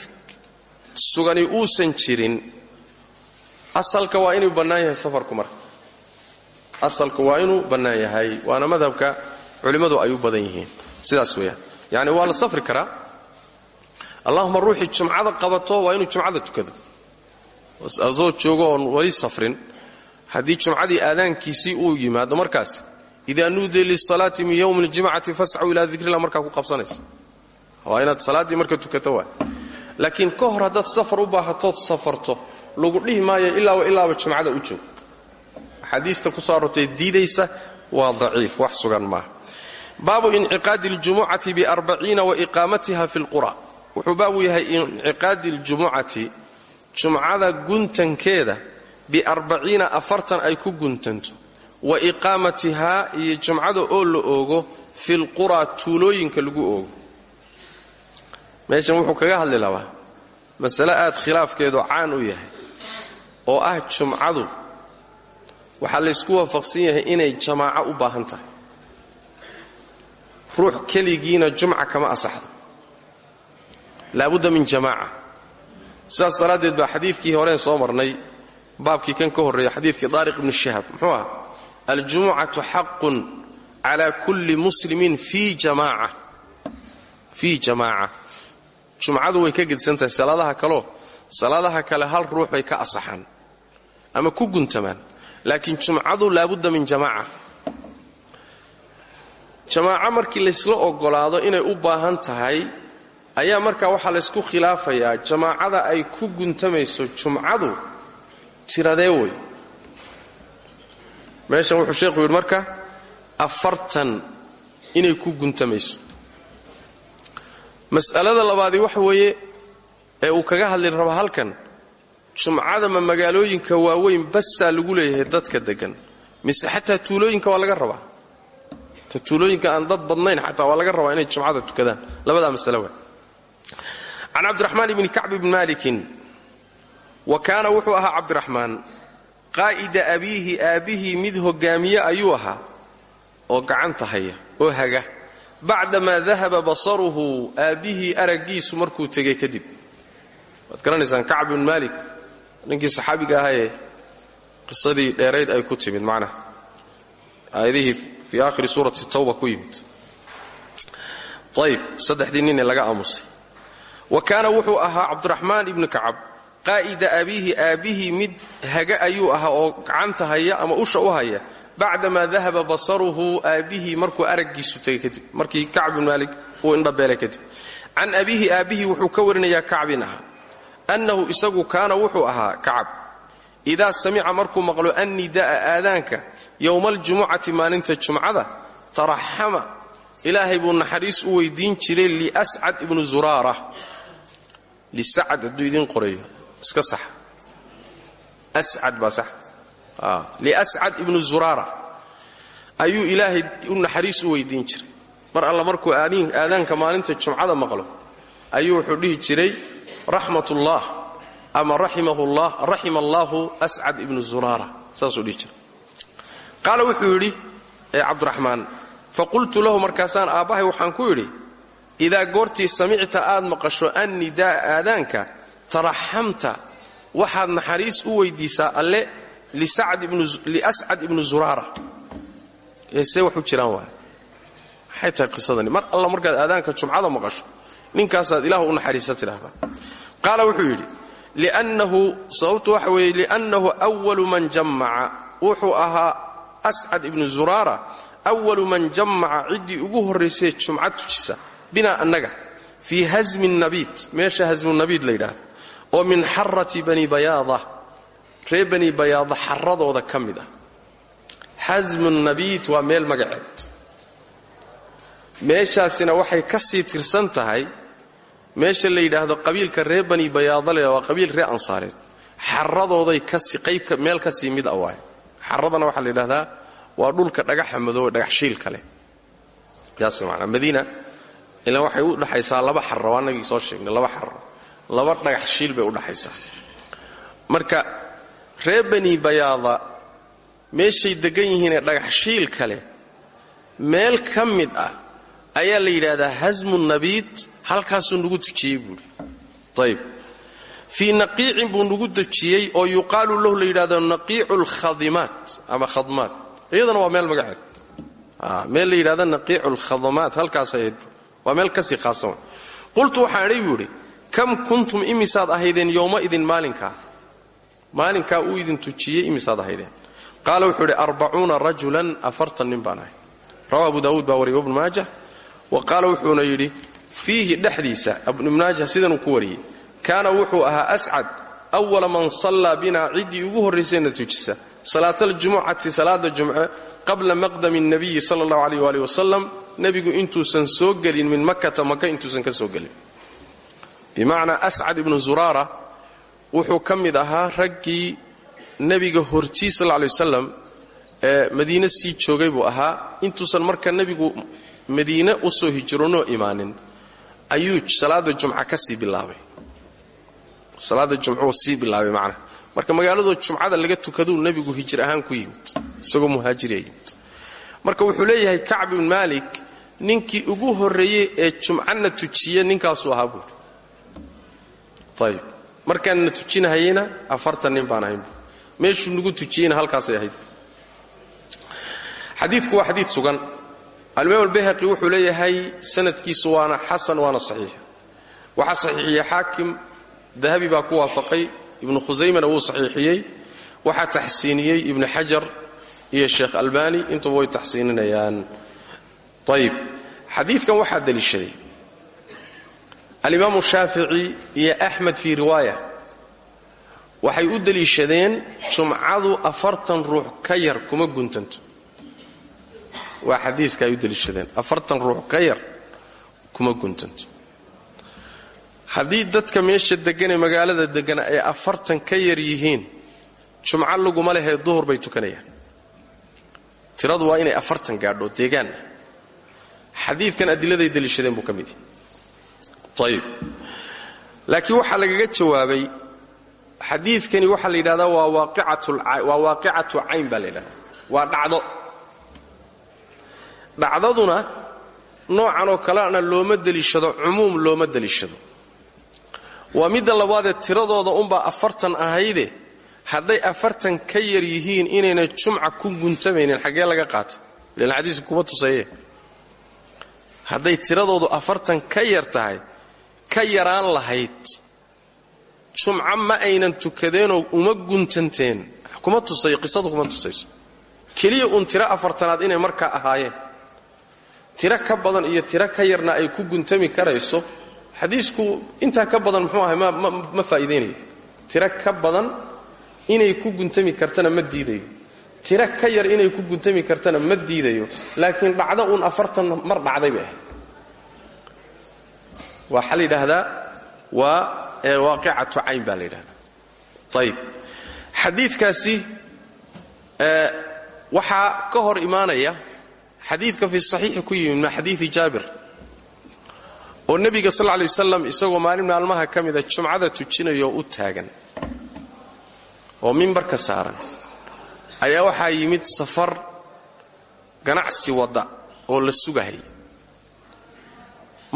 sugani uusan jirin asalka waa inuu bannaan safarku marka asalku waa inuu bannaan waana madhabka culimmadu ay u badan yihiin. Sidaas weeyaan. Yacni waa la safri karaa. Allahuma ruuxii jumcada qabato waa inuu jumcada tukado. Asoo joogo oon weli safrin haddii jumcadii aadaankiisii uu yimaado markaas idaa nuudiya lisalaati min yowmi ljimcati fascuu ilaa dikrillah markaa ku qabsanaysa. Waa inaad salaaddii marka tukato waa. Laakiin ka hor safar u baahatood safarto lagu dhihi maayo ilaaba ilaaba jumcada u joog axaadiista ku soo arortay waa daciif wax sugan maaha. Baabu inciqaadi اljumucati biarbaciina wa iqaamatiha fi lqura. Wuxuu baabu yahay inciqaadi اljumucati jumcada biarbaciina afartan ay ku guntanto. Wa iqaamatihaa iyo jumcada oo la oogo fi lqura tuulooyinka lagu oogo. Meeshan wuxuu kaga hadli labaa masale aad khilaafkeedu caan u yahay oo ah jumcadu. Waxaa laysku waafaqsan yahay inay jamaaco u baahan tahay. Ruux keligiina jumca kama asaxdo. Laabudda min jamaaca. Sidaas daraaddeed baa xadiidkii horeen soo marnay baabkii kan ka horreeya xadiidkii daariq ibnu shihab muxuu ah aljumucatu xaqun cala kulli muslimin fii jamaaca. Jumcadu way ka gedsan tahay salaadaha kaleo salaadaha kale hal ruux bay ka asaxaan ama ku guntamaan laakiin jumcadu laabudda min jamaaca. Jamaaco markii laysla ogolaado inay u baahan tahay ayaa markaa waxaa laysku khilaafayaa jamaacada ay ku guntamayso jumcadu tiradee wey meeshan wuxuu sheekhu yidhi marka afartan inay ku guntamayso mas'alada labaadii waxa weeye ee uu kaga hadli raba halkan jumcada ma magaalooyinka waaweyn basaa lagu leeyahay dadka degan mise xataa tuulooyinka waa laga rabaa? Ta tuulooyinka aan dad badnayn xataa waa laga rabaa inay jumcada tukadaan? Labadaa masale waa can cabdiraxmaan ibni kacb ibni maalikin wa kaana wuxuu ahaa cabdiraxmaan. Qaa'ida abiihi aabbihii mid hogaamiye ayuu ahaa oo gacanta haya oo haga. Bacdamaa dahaba basaruhu aabbihii araggiisu markuu tegay kadib. Waad garanaysaan kacb ibn maalik ninkii saxaabiga ahaye qisadii ay ku timid macnaha aayadihii fii aakhiri suurati tawba ku yimid. Ayib saddexdii laga aamusay. Wa kaana wuxuu ahaa cabdiraxmaan ibnu kacab qaa'ida abiihi aabbihii mid haga ayuu ahaa oo gacanta haya ama usha u haya. Bacdamaa dahaba basaruhu aabbihii markuu araggiisu tegay kadib markii kacb bin maalik uu indhabeelay kadib. Can abiihi aabbihii wuxuu ka warinayaa kacbin annahu isagu kaana wuxuu ahaa kacab idaa samica markuu maqlo annida'a aadaanka yowma aljumucati maalinta jumcada taraxama. Ilaahay buu naxariis u weydiin jiray liscad ibnu zuraara. Lisacad hadduu idiin qorayo iska sax. Ascad baa sax. Liascad ibnu zuraara ayuu ilaahay u naxariis u weydiin jiray. Mar alla markuu aadaanka maalinta jumcada maqlo ayuu wuxuu dhihi jiray raxmatullah ama raxima allaahu ascad ibnu zuraara saasuu dhihi jiray. Qaala wuxuu yidhi cabdiraxmaan faqultu lahu markaasaan aabbahay waxaan ku yidhi idaa goortii samicta aad maqasho annidaa aadaanka taraxamta waxaad naxariis u weydiisaa alle liascad ibnu zuraara see wax u jiraan waay. Maxay tahay qisadani? Mar alla markaad aadaanka jumcada maqasho ninkaasaad ilaah u naxariisa tidhahdaa qaala wuxuu yidhi liannahu sababtu waxa weeye liannahu walu man jammaca. Wuxuu ahaa ascad ibnu zuraara walu man jammaca ciddii ugu horraysay jumca tujisa binaa annaga fii hasmi nabiid. Meesha hasmunabiid la yidhaahdo oo min xarati bani bayaada ree bani bayaada xaradooda ka mid ah. Xasmu nabiid waa meel magaceed. Meeshaasina waxay ka sii tirsan tahay meesha la yidhaahdo qabiilka ree bani bayaada le waa qabiil ree ansaareed. Xaradooday qaybka meel ka sii mid a waay xaradana waxaa la yidhahdaa waa dhulka dhagaxa madoobe dhagax shiilka leh. Yaas manaa madiina ilaa waxay u dhaxaysaa laba xarro annagii soo sheegnay laba xarro laba dhagax shiil bay u dhaxaysaa marka ree bani bayaada degan yihiinee dhagax shiilka leh meel ka mid ah ayaa la yidhaahdaa hasmu nabiid halkaasuu nugu tujiyey buuhi ayb fii naqiicin buu nugu dejiyey oo yuqaalu lahu la yidhahdo naqiicu lkhadimaat ama khadmaat. Iyadana waa meel magaceed. Meel la yidhahda naqiicu lkhadamaat halkaas ahayd. Waa meel ka sii khaasan qultu waxaan idhay kam kuntum imisaad ahaydeen yowmaidin maalinkaa maalinkaa uu idin tujiyey imisaad ahaydeen. Qaala wuxuu idhi arbacuuna rajulan afartan nin rawa abu daawuud baa wariyay ibnu maajah wa qaala wuxuuna yidhi fiihi dhexdiisa ibnu maajah sidanuu ku wariyey. Kaana wuxuu ahaa ascad awala man sallaa binaa ciddii ugu horraysayna tujisa. Salaataljumucati salaada jumce qabla maqdami nabiyi sala allahu alayh waali wasalam nebigu intuusan soo gelin min makata maka intuusan ka soo gelin bimacnaa ascad ibnu zuraara wuxuu ka mid ahaa raggii nebiga hortii sal lay wasalam ee madiine sii joogay buu ahaa. Intuusan marka nebigu madiine u soo hijroonoo imaanin ayuu salaada jumca ka sii bilaabay. Salaada jumcuu sii bilaabay macnaha marka magaaladoo jumcada laga tukaduu nebigu hijir ahaan ku yimid isagoo muhaajiriya marka wuxuu leeyahay kacb ibn maalik ninkii ugu horreeyey ee jumcana tujiya ninkaasuu ahaa buuri ayib markaanna tujinahayena afartan nin baan ahayn meeshuu nagu tujiyeyna halkaasay ahayd xadiidku waa xadiid sugan alimaam albayhaqi wuxuu leeyahay sanadkiisu waana xasan waana saxiix waxaa saxiixiyey xaakim dahabi baa ku waafaqay ibnu khusaymana wuu saxiixiyey waxaa taxsiiniyey ibnu xajar iyo sheekh albani intuba way taxsiininayaan ayib xadiidkan waxaa daliishaday alimaamu shaafici iyo axmed fii riwaaya waxay u deliishadeen jumcadu afartan ruux ka yar kuma guntanto. Waa xadiiska ay u deliishadeen afartan ruux ka yar kuma guntanto. Haddii dadka meesha degganee magaalada deggan ay afartan ka yar yihiin jumco laguma lehee duhur bay tukanayaan. Tiradu waa inay afartan gaadho deegaanna. Xadiidkan adiladay deliishadeen ayib laakiin waxaa lagaga jawaabay xadiidkani waxaa la yidhahdaa waa waaqicatu cayn baa la yidhahdaa. Waa dhacdo. Dhacdaduna noocan oo kalena looma deliishado cumuum looma deliishado. Waa midda labaadee tiradooda unbaa afartan ahayde hadday afartan ka yar yihiin inayna jumca ku guntamaynin xaggee laga qaata? Ilan xadiiska kuma tusaye. Hadday tiradoodu afartan ka yar tahay ka yaraan lahayd. Jumco ma aynan tukadeenoo uma guntanteen. Kuma tusay qisadu kuma tusayso. Keliya uun tiro afartanaad inay markaa ahaayeen. Tiro ka badan iyo tiro ka yarna ay ku guntami karayso. Xadiisku intaa ka badan muxuu ahay ma faa'iidaynayo tiro ka badan inay ku guntami kartana ma diidayo. Tiro ka yar inay ku guntami kartana ma diidayo. Laakiin dhacdo uun afartan mar dhacday bay ahayd waxaa la yidhaahdaa waa waaqicatu cayn baa la yidhahdaa ayib xadiidkaasi waxaa ka hor imaanaya xadiidka fi saxiixi ku yimid min xadiidi jaabir oo nebiga sal lay wasalam isagoo maalin maalmaha ka mida jumcada tujinayoo u taagan oo mimbarka saaran ayaa waxaa yimid safar ganacsi wadda oo la sugahay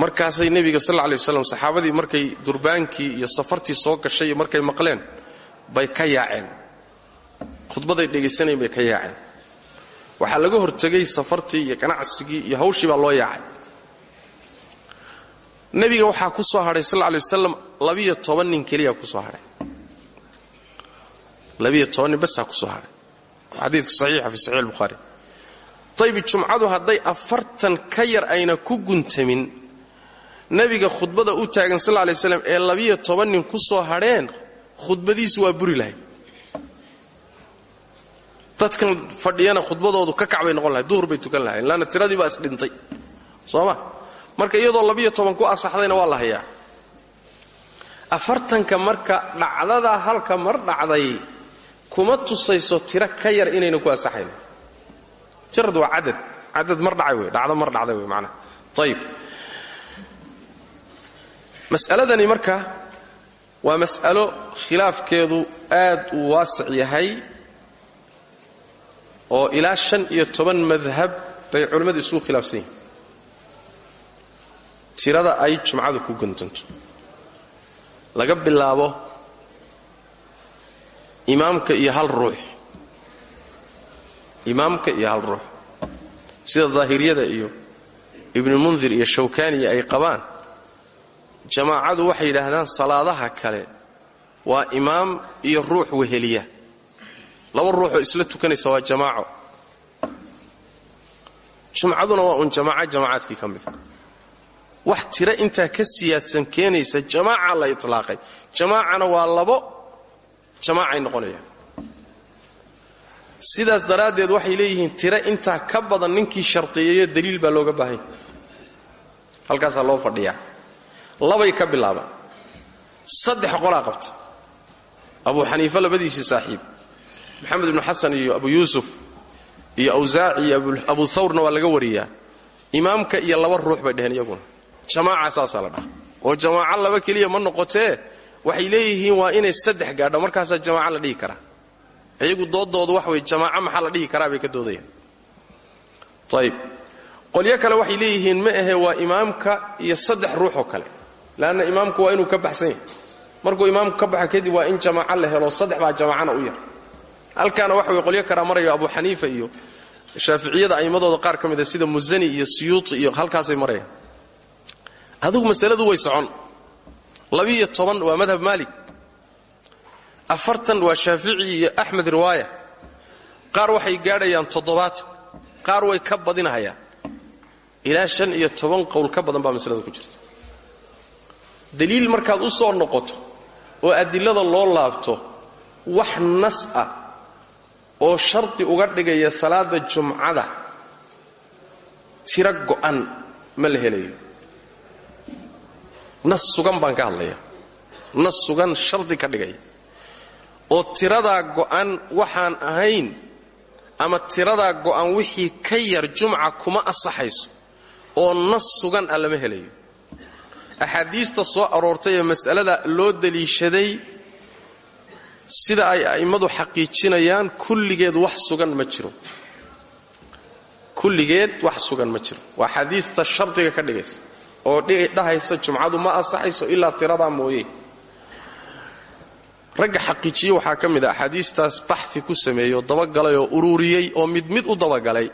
markaasay nebiga sal lay waslam saxaabadii markay durbaankii iyo safartii soo gashay markay maqleen bay ka yaaceen. Khudbaday dhegaysanayn bay ka yaaceen. Waxaa laga hortegay safartii iyo ganacsigii iyo hawshii baa loo yaacay. Nebiga waxaa ku soo hadhay sal lay wasalam labiyo nin keliya ku soo hadhay labiyo toban nin basaa ku soo hadhay xadiidka saxiixa fi saxiix albukhaari aybi jumcadu hadday afartan ka ayna ku guntamin nebiga khudbada u taagan sal lay waslam ee labiyo toban nin ku soo hadheen khudbadiisu waa buri lahay dadkan fadhiyana khudbadoodu ka kacbay noqon lahay duhur bay tukan lahayn laanna tiradii baa isdhintay. Soo ma marka iyadoo labiyo toban ku asaxdayna waa la hayaa. Afartanka marka dhacdadaa halka mar dhacday kuma tusayso tiro ka yar inayna ku asaxayn jarad waa cadad cadad mar dhacay wey dhacdo mar dhacday wey macnaha. Ayib mas'aladani marka waa mas'alo khilaafkeedu aad uu waasic yahay oo ilaa shan iyo toban madhab bay culimmadu isugu khilaafsan yihiin. Tirada ay jumcadu ku guntanto. Laga bilaabo imaamka iyo hal ruux. Imaamka iyo hal ruux. Sida daahiriyada iyo ibnu mundir iyo shawkaniya ay qabaan jamaacadu waxay yidhaahdaan salaadaha kale waa imaam iyo ruux weheliya. Laba ruuxoo isla tukanaysa waa jamaaco. Jumcaduna waa uun jamaaca jamaacaadkii ka mida wax tiro intaa ka siyaadsan keenaysa jamaaca la itlaaqay. Jamaacana waa labo jamaacay noqonayaan. Sidaas daraaddeed waxay leeyihiin tiro intaa ka badan ninkii shardiyeeyo daliil baa looga baahanya halkaasaa loo fadhiyaa labay ka bilaabaan saddex qolaa qabta. Abu xaniife labadiisii saaxiib. Maxamed ibnu xasan iyo abu yuusuf iyo awsaaci iyo abu thawrna waa laga wariyaa. Imaamka iyo laba ruux bay dheheen iyaguna. Jamaaca saasaa la dhaha oo jamaaco laba keliya ma noqotee waxay leeyihiin waa inay saddex gaadho markaasaa jamaaco la dhihi karaa. Iyagu doodoodu wax wey jamaaco maxaa la dhihi karaa bay ka doodayaan. Ayib qolyo kale waxay leeyihiin ma ahe waa imaamka iyo saddex ruuxoo kale leanna imaamku waa inuu ka baxsan yahay markuu imaamku ka baxa kadib waa in jamaaco la helo saddex baa jamaacana u yar halkaana waxa way qolyo karaa marayo abu xaniifa iyo shaaficiyada aimmadooda qaar ka sida musani iyo siyuuti iyo halkaasay marayaan adigu masaladu way socon labiiyo toban waa madhab maalik afartan waa shaafici iyo axmed riwaaya qaar waxay gaadhayaan toddobaatan qaar way ka badinahayaan ilaa shan iyo toban qowl ka badan baa masalada ku jirta daliil markaad u soo noqoto oo adilada loo laabto wax nas ah oo shardi uga dhigaya salaada jumcada tiro go'an ma la helayo. Nas sugan baan ka hadlaya nas sugan shardi ka dhigaya oo tiradaa go'an waxaan ahayn ama tiradaa go'an wixii ka yar jumca kuma asaxayso oo nas sugan ah lama helayo axaadiista soo aroortay ee mas'alada loo daliishaday sida ay a'immadu xaqiijinayaan kulligeed wax sugan ma jiro. Kulligeed wax sugan ma jiro. Waa xadiista shardiga ka dhigaysa oo dhahaysa jumcadu ma asaxayso ilaa tiradaa mooye. Ragga xaqiijiye waxaa ka mid a axaadiistaas baxi ku sameeyey oo dabagalay oo ururiyey oo mid mid u dabagalay.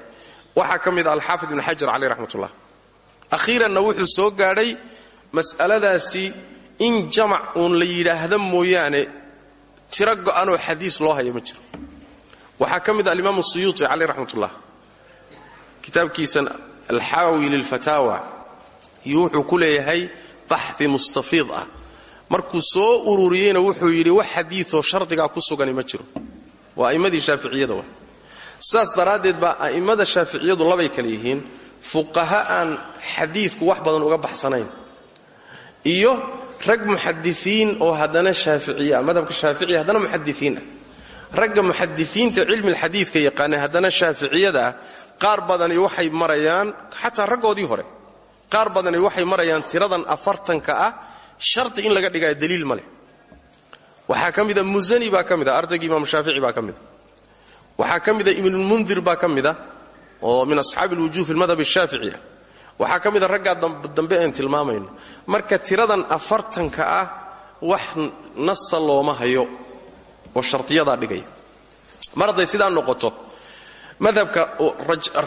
Waxaa ka mid a alxaafid ibn xajar caleyh raxmatullah akhiiranna wuxuu soo gaadhay mas'aladaasi in jamac uun la yidhaahda mooyaane tiro go'anoo xadiis loo haya ma jiro. Waxaa ka mid a alimaamu suyuuti caleyh raxmatullah kitaabkiisan alxaawi lilfataawa iyo wuxuu ku leeyahay baxi mustafiid ah. Markuu soo ururiyeyna wuxuu yidhi wax xadiioo shardigaa ku sugani ma jiro. Waa a'immadii shaaficiyada wa sidaas daraaddeed baa a'immada shaaficiyadu labay kale fuqaha aan xadiidku wax badan uga baxsanayn iyo rag muxadisiin oo haddana shaaficiya madhabka shaaficiya haddana muxadisiin ah. Ragga muxadisiinta cilmilxadiidka yaqaana haddana shaaficiyada ah qaar badani waxay marayaan xataa raggoodii hore qaar badani waxay marayaan tiradan afartanka ah shardi in laga dhigaayo daliil ma leh. Waxaa ka mida musani baa ka mida ardaygii imaam shaafici baa ka mida waxaa ka oo min asxaabi alwujuh fi lmadhab ashaafici ah waxaa ka mida raggaa dambe een tilmaamayno marka tiradan afartanka ah wax nasa looma hayo oo shardiyadaa dhigaya mar hadday sidaa noqoto madhabka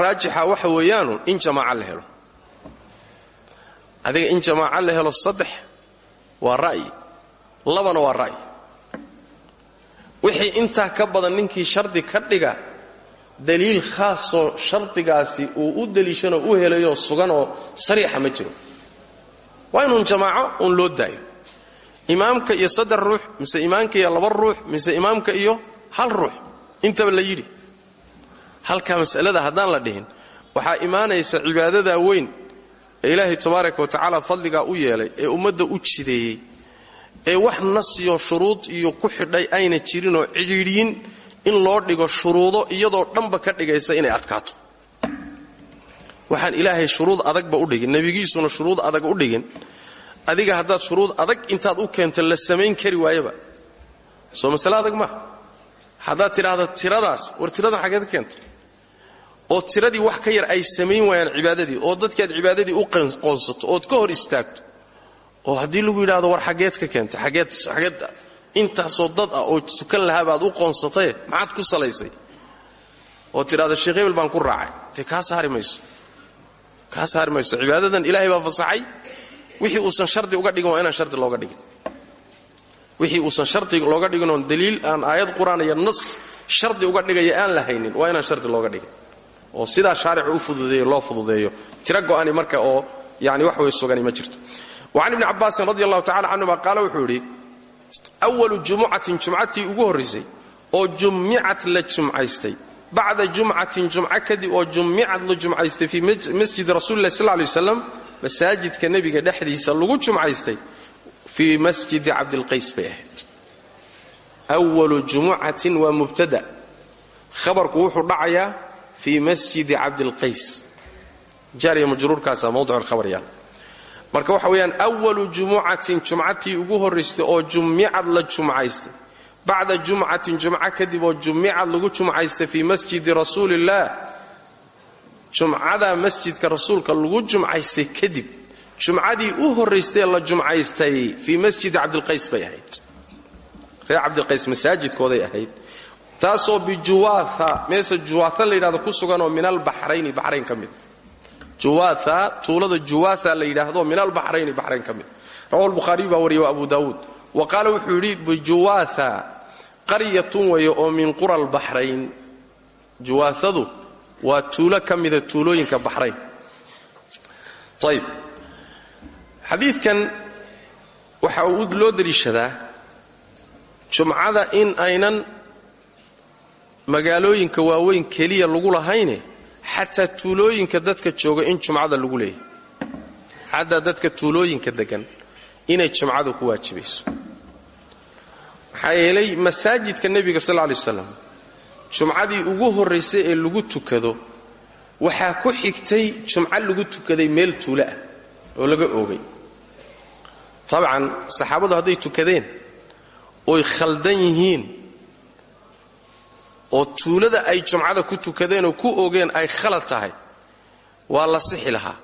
raajixa waxa weeyaanu in jamaaca la helo. Adiga in jamaaca la helo saddex waa ra'yi labana waa ra'yi wixii intaa ka badan ninkii shardi ka dhiga daliil khaasoo shardigaasi uu u daliishanoo u helayoo suganoo sariixa ma jiro. Waa inuun jamaaco uun loo daayo. Imaamka iyo saddex ruux mise imaamka iyo laba ruux mise imaamka iyo hal ruux intaba la yidhi. Halkaa mas'alada haddaan la dhihin waxaa imaanaysa cibaadadaa weyn ee ilaahay tabaaraka wa tacaala fadligaa u yeelay ee ummadda u jideeyey ee wax nasiyo shuruud iyo ku xidhay ayna jirinoo cidhiidhiyin in loo dhigo shuruudo iyadoo dhanba ka dhigaysa inay adkaato. Waxaan ilaahay shuruud adagba u dhigin nebigiisuna shuruud adag u dhigin. Adiga haddaad shuruud adag intaad u keento la samayn kari waayaba. Soo masale adag maaha haddaad tidhaahdo tiradaas war tiradan xaggeed ka keento. Oo tiradii wax ka yar ay samayn waayaan cibaadadii oo dadkii aad cibaadadii u qoonsato ood ka hor istaagto. Oo haddii lagu yidhaahdo war xaggeed ka keenta xaggeed intaasoo dad ah oo tukan lahaa baad u qoonsataye maxaad ku salaysay? Oo tidhahdo sheekh hebel baan ku raacay. Dee kaa saari mayso. Kaa saari ilaahay baa fasaxay. Wixii uusan shardi uga dhigin waa inaan shardi looga dhigin. Wixii uusan shardi looga dhiginoon daliil aan aayad qur'aan iyo nas shardi uga dhigaya aan la haynin waa inaan shardi looga dhigin. Oo sidaa shaaricu u fududeeyo loo fududeeyo. Tiro go'ani marka oo yani wax way sugani ma jirto. Wacan ibni cabbaasin radi allahu tacala canhuma qaala wuxuu yidhi awalu jumucatin jumcatii ugu horraysay oo jummicat la jumcaystay bacda jumcatin jumco kadib oo jummicad la jumcaystay fii masjidi rasulilah sal lay waslam masaajidka nebiga dhexdiisa lagu jumcaystay fii masjidi cabdilqays bay ahayd walu jumucatin waa mubtada khabarku wuxuu dhacayaa fii masjidi cabdilqays jaariya majruurkaasa mawdic lkhabar yaal marka waxa weeyaan awalu jumucatin jumcatii ugu horraystay oo jummicad la jumcaystay. Bacda jumcatin jumco kadib oo jummicad lagu jumcaystay fii masjidi rasuulillaah jumcada masjidka rasuulka lagu jumcaystay kadib jumcadii u horraystee la jumcaystay fii masjidi cabdilqays bay ahayd. Reer cabdilqays masaajidkooday ahayd. Taasoo bijuwaatha meesa juwaatha la yidhahdo ku suganoo min albaxrayni baxrayn ka mid juwaatha tuulada juwaatha la yidhaahdo min albaxrayni baxrayn ka mid. Rawahu lbukhaariyu baa wariyay wa abu daawuud wa qaala wuxuu yidhi bijuwaatha qaryatun weeye oo min qura albaxrayn juwaathadu waa tuulo ka mida tuulooyinka baxrayn ayb xadiidkan waxa uu loo deliishadaa jumcada in aynan magaalooyinka waaweyn keliya lagu lahayne xataa tuulooyinka dadka jooga in jumcada lagu leeyahy xataa dadka tuulooyinka degan inay jumcadu ku waajibayso maxaa yeelay masaajidka nebiga sal lay waslam jumcadii ugu horraysay ee lagu tukado waxaa ku xigtay jumco lagu tukaday meel tuulo ah oo laga oogay. Tabcan saxaabadu hadday tukadeen oy khaldan yihiin oo tuulada ay jumcada ku tukadeen oo ku oogeen ay khalad tahay waa la sixi lahaa.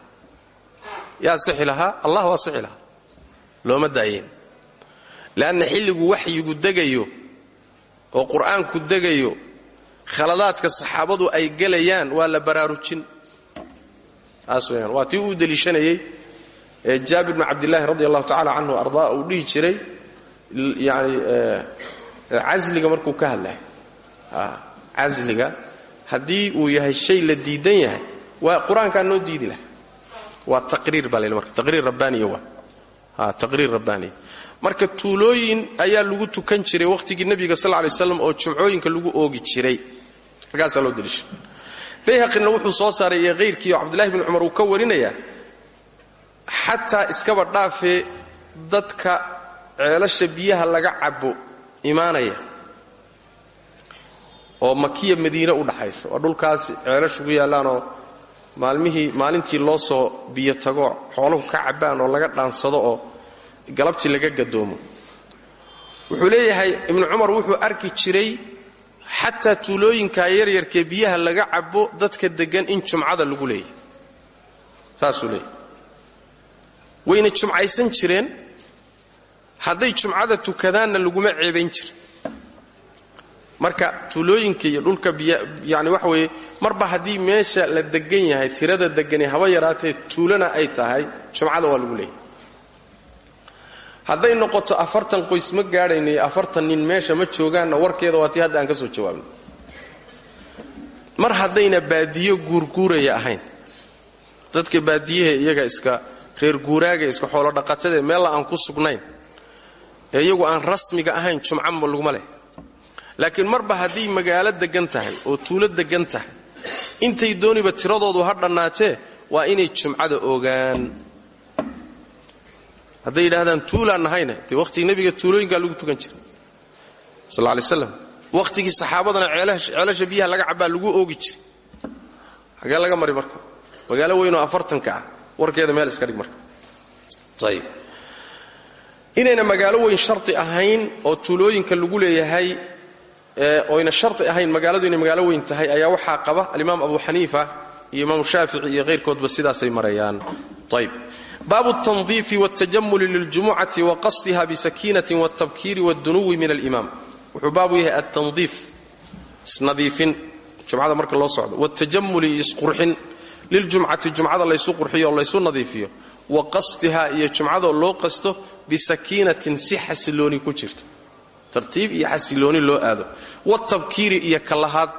Yaa sixi lahaa? Allah waa sixi lahaa. Looma daayeen leanna xilligu waxyigu degayo oo qur'aanku degayo khaladaadka saxaabadu ay gelayaan waa la baraarujin. Taas weyaan waa tii uu deliishanayey ee jaabir bn cabdillaahi radi allahu tacala canhu ardaa uu dhihi jiray yani casliga markuu ka hadlay casliga haddii uu yahay shay la diidan yahay waa qur'aankaa noo diidi laha waa taqriir baa la marka taqriir rabbaaniya waa. Marka tuulooyin ayaa lagu tukan jiray wakhtigii nebiga sal lay slam oo jumcooyinka lagu oogi jiray. Markaasaa loo deliisha bayhaqina wuxuu soo saaray iyo hayrkii oo cabdullahi bni cumar uu ka warinayaa xataa iskaba dhaafee dadka ceelasha biyaha laga cabo imaanaya oo makiya madiine u dhaxaysa waa dhulkaas ceelashu ku yaallaanoo maalmihii maalintii loo soo biyo tago xooluhu ka cabbaan oo laga dhaansado oo galabtii laga gadoomo. Wuxuu leeyahay ibnu cumar wuxuu arki jiray xataa tuulooyinka yaryarkee biyaha laga cabo dadka deggan in jumcada lagu leeyahay. Saasuu leeyahay. Wayna jumcaysan jireen hadday jumcada tukadaanna laguma ceebayn jirin marka tuulooyinka iyo dhulka yani waxa weeye marba haddii meesha la degan yahay tirada degani haba yaraatee tuulana ay tahay jumcada waa lagu leeyahay. Hadday noqoto afartan qoys ma gaadhayna iyo afartan nin meesha ma joogaanna warkeeda waa tii hadda aan ka soo jawaabno mar haddayna baadiyo guurguuraya ahayn dadka baadiyahe iyaga iska reer guuraaga iska xoolodhaqatadae meella aan ku sugnayn ee iyagu aan rasmiga ahayn jumcama laguma leh laakiin marba hadday magaalo degan tahay oo tuulo degan tahay intay dooniba tiradoodu ha dhannaatee waa inay jumcada ogaan. Hadday yidhaahdaan tuulaan nahayna dee wakhtigii nebiga lagu tukan jiray sal lay slam wakhtigii saxaabadana ceelasha biyaha laga cabbaa lagu oogi jiray. Xagee laga mari marka. Magaalo weynoo afartanka ah warkeeda meel iska dhig marka. Ayib inayna magaalo weyn sharti ahayn oo tuulooyinka lagu leeyahay oyna sharti ahayn magaaladu inay magaalo weyn tahay ayaa waxaa qaba alimaam abu xaniifa iyo imaamu shaafici iyo hayrkoodba sidaasay marayaan ayb baabu اtandiifi wاtajamuli liljumucati waqasdiha bisakiinati wاtabkiiri wاdunuwi min alimaam wuxuu baabu yahay altandiif isnadiifin jumcada marka loo socdo wاtajamuli isqurxin liljumcati jumcada laysu qurxiyo o laysu nadiifiyo wa qasdiha iyo jumcadoo loo qasto bisakiinatin si xasilooni ku jirto tartiib iyo xasilooni loo aado. Watabkiiri iyo kallahaad.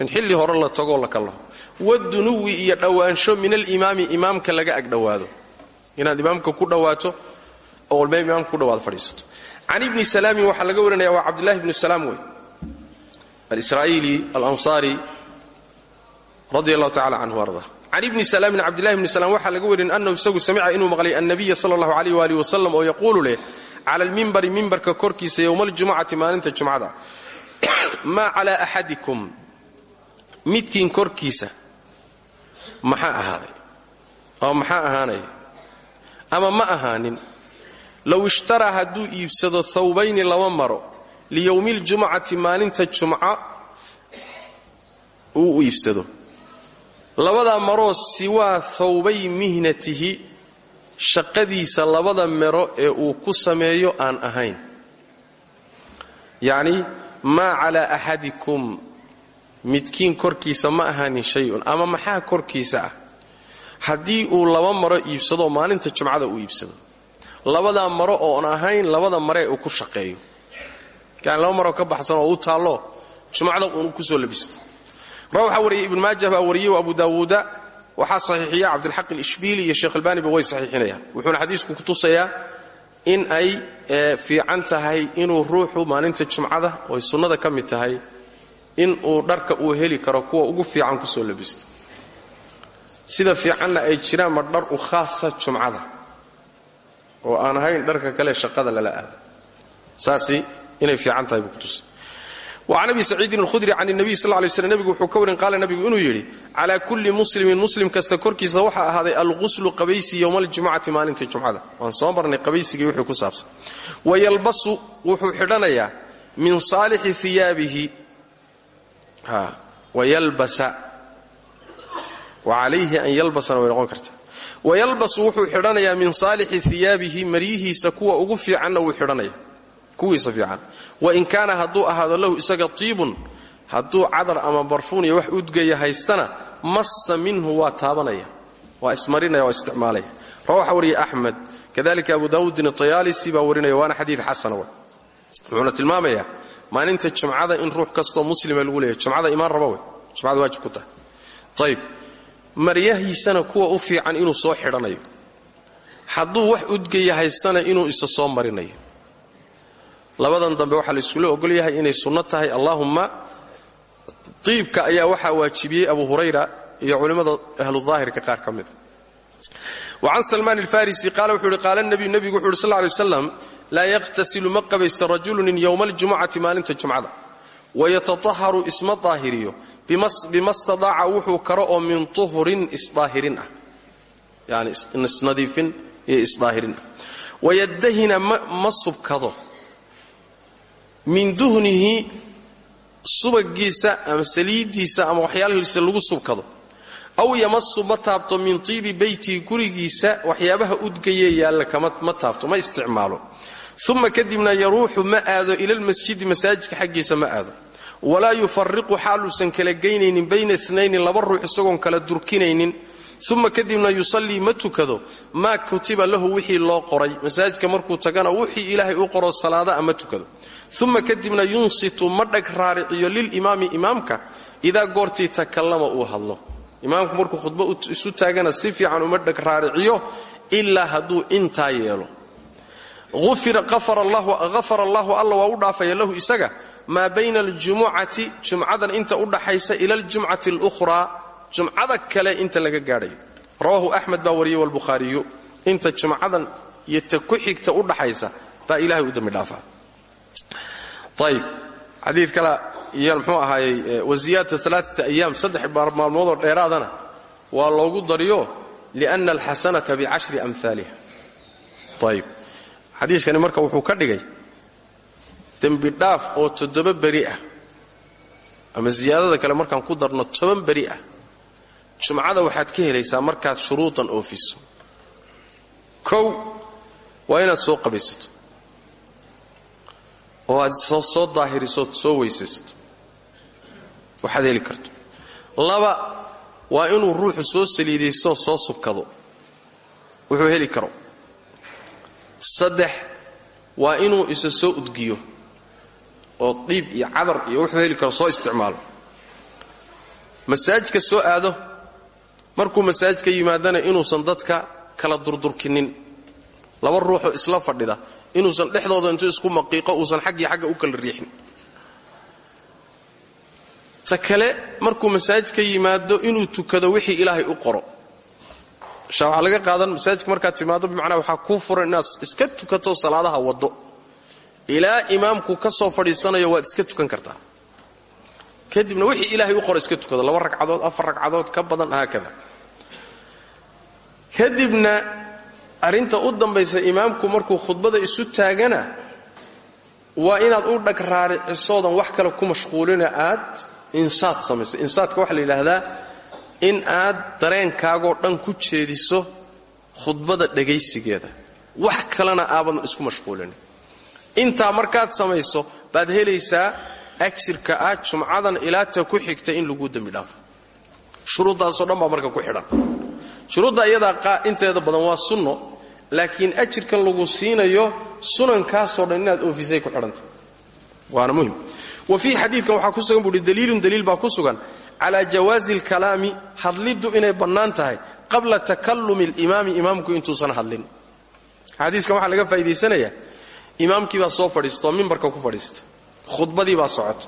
In xilli hore la tagoo la kallaho wadunuwi iyo dhowaansho min alimaami imaamka laga agdhowaado inaad imaamka ku dhowaato oo walba imaamka ku dhawaado fadhiisato. Can ibni salaamin waxaa laga warinaya waa cabdullahi ibnu salaam wey. Alisraa'iili alansaari radi allahu tacala canhu arda. Can ibni salaamin cabdillahi bni salaam waxaa laga warin annahu isagu samica inuu maqlay annabiya sala allahu alayh waali wasalam oo yaquulu leh cala almimbari mimbarka korkiisa yowma aljumucati maalinta jumcada maa calaa axadikum midkiin korkiisa maxaa ahaaday oo maxaa ahaanaya ama ma ahaanin low ishtaraa hadduu iibsado thawbayni laba maro liyowmi ljumucati maalinta jumca uu u iibsado labadaa maroo siwaa thawbay mihnatihi shaqadiisa labada mero ee uu ku sameeyo aan ahayn. Yacni maa calaa axadikum midkiin korkiisa ma ahaanin shay-un ama maxaa korkiisa ah? Haddii uu laba maro iibsadoo maalinta jumcada uu iibsado. Labadaa maro oon ahayn labada mare ee uu ku shaqeeyo. Yani laba maroo ka baxsan oo u taallo jumcada uunu ku soo labisto ra waxaa wariyay ibn maajah baa wariyey abu daawuuda waxaa saxiixiya cabdilxaq alishbiili iyo sheekh albaaniba way saxiixinayaan wuxuuna xadiisku ku tusayaa in ay fiican tahay inuu ruuxu maalinta jumcada oy sunnada ka mid tahay in uu dharka uu heli karo kuwa ugu fiican ku soo labisto. Sida fiicanna ay jiraanma dhar u khaasa jumcada oo aan ahayn dharka kale shaqada lala aado. Saasi inay fiican tahay buu kutusay wacan abi saciidin alkhudri can nabiy sal lay slm nebigu wuxuu ka warin qaala nebigu inuu yidhi calaa kulli muslimin muslim kasta korkiisa waxaa ahaaday alguslu qabaysi yowma aljumcati maalinta jumcada. Waan soo marnay qabaysigii wixii ku saabsan. Wayalbasu wuxuu xidhanayaa min saalixi iyaabihi wayalbasa wacalayhi an yalbasana way noqon kartaa. Wayalbasu wuxuu xidhanayaa min saalixi iyaabihi maryihiisa kuwa ugu fiicanna wuu xidhanaya kuwiisa fiican wain kaana hadduu ahaado lahu isaga tiibun hadduu cadar ama barfuun iyo wax udgaya haystana massa minhu waa taabanaya waa ismarinaya waa isticmaalaya. Rawaxa wariya axmed kadalika abu daawuudin atayaalisi baa warinaya waana xadiid xasana w wuxuuna tilmaamayaa maalinta jumcada in ruux kastoo muslima lagu leeyahy jumcada imaan raba wey jumcada waajib ku tahay. Ayb kuwa u fiican inuu soo xidhanayo. Hadduu wax udgaya haystana inuu isa soo marinayo labadan dambe waxaa la isula ogol yahay inay sunno tahay. Allaahumma tiibka ayaa waxaa waajibiyey abu hurayra iyo culimmada ahludaahirka qaar ka mida wa can salmaan alfarisi qaala wuxuu ihi qaala nabiyu nebigu wuxu uhi sal ly waslam laa yaqhtasilu ma qabaysta rajulunin yowma aljumucati maalinta isma daahiriyo. Bima stadaaca wuxuu karo oo min tuhurin isdaahirin ah. Yani isnadiifin iyo isdaahirin ah. Wayadahina ma subkado min duhnihi subagiisa ama saliidiisa ama waxyaalahiisa lagu subkado. Aw yamasu ma taabto min tiibi beytihi gurigiisa waxyaabaha udgaye yaalla ma taabto ma isticmaalo. Uma kadibna yaruuxu ma aado ila lmasjidi masaajidka xaggiisa ma aado. Walaa yufariqu xaaluusan kala geynaynin bayna inayni laba ruux isagoon kala durkinaynin. Uma kadibna yusallii ma tukado. Maa kutiba lahu wixii loo qoray. Masaajidka markuu tagana wixii ilaahay u qoro salaada'a ma tukado uma kadibna yunsitu ma dhag raariciyo lilimaami imaamka idaa goortii takallama uu hadlo. Imaamku markuu khudbo isu taagana si fiican uma dhag raariciyo ilaa hadduu intaa yeelo. Afara allahu alla waa u dhaafaya lahu isaga maa bayna aljumucati jumcadan inta u dhaxaysa ila aljumcati alukhraa jumcada kale inta laga gaadhayo. Rawahu axmed baa wariyey walbukhaariyu. Inta jumcadan iyo ta ku xigta u dhaxaysa baa ilahay u dambi dhaafaa ayb xadiid kale iyo mxuu ahaayey waziyaadata alaaata ayaam saddex maalmoodoo dheeraadana waa loogu dariyo lianna alxasanata bicashri amhaaliha ayb xadiiskani marka wuxuu ka dhigay dembi dhaaf oo toddoba beri ah ama ziyaadada kale markaan ku darno toban beri ah. Jumcada waxaad ka helaysaa markaad shuruudan oofiso kow waa inaad soo qabaysato oo aad soo daahirisood soo weysaysato waxaad heli karto. Laba waa inuu ruuxu soo saliidaystooo soo subkado. Wuxuu heli karo. Saddex waa inuu isa soo udgiyo oo diib iyo cadar iyo wuxuu heli karo soo isticmaalo. Masaajidka soo aado markuu masaajidka yimaadana inuusan dadka kala durdurkinin. Laba ruuxoo isla fadhida inuusan dhexdooda intuu isku maqiiqo uusan xaggii xagga u kala riixin. Ta kale markuu masaajidka yimaado inuu tukado wixii ilaahay u qoro. Waxaa laga qaadan masaajidka markaad timaado bimacnaa waxaa kuu furan inaad iska tukato salaadaha waddo. Ilaa imaamku ka soo fadhiisanayo waad iska tukan kartaa. Kadibna wixii ilaahay u qoro iska tukado laba ragcadood afar ragcadood ka badan haakada kadibna arrinta u dambaysa imaamku markuu khudbada isu taagana waa inaad u dhag raaricisoodan wax kale ku mashquulina aad insaad samayso. Insaadka waxaa la yidhaahdaa in aad dareenkaagoo dhan ku jeediso khudbada dhagaysigeeda wax kalena aabadan isku mashquulinin intaa markaad samayso baad helaysaa ajirka ah jumcadan ilaata ku xigta in laguu dembi dhaafo. Shuruuddaasoo dhan baa marka ku xidhan shuruudda iyadaa inteeda badan waa sunno laakiin ajirkan lagu siinayo sunankaasoo dhan inaad oofisay ku xidhanta. Waana muhiim. Wa fiihi xadiidkan waxaa ku sugan buuhi daliilun daliil baa ku sugan. Calaa jawaazi alkalaami hadliddu inay bannaan tahay qabla takallumi alimaami imaamku intuusan hadlin. Xadiiskan waxaa laga faa'idaysanayaa imaamkii baa soo fadhiista oo mimbarka ku fadhiista khudbadii baa socota.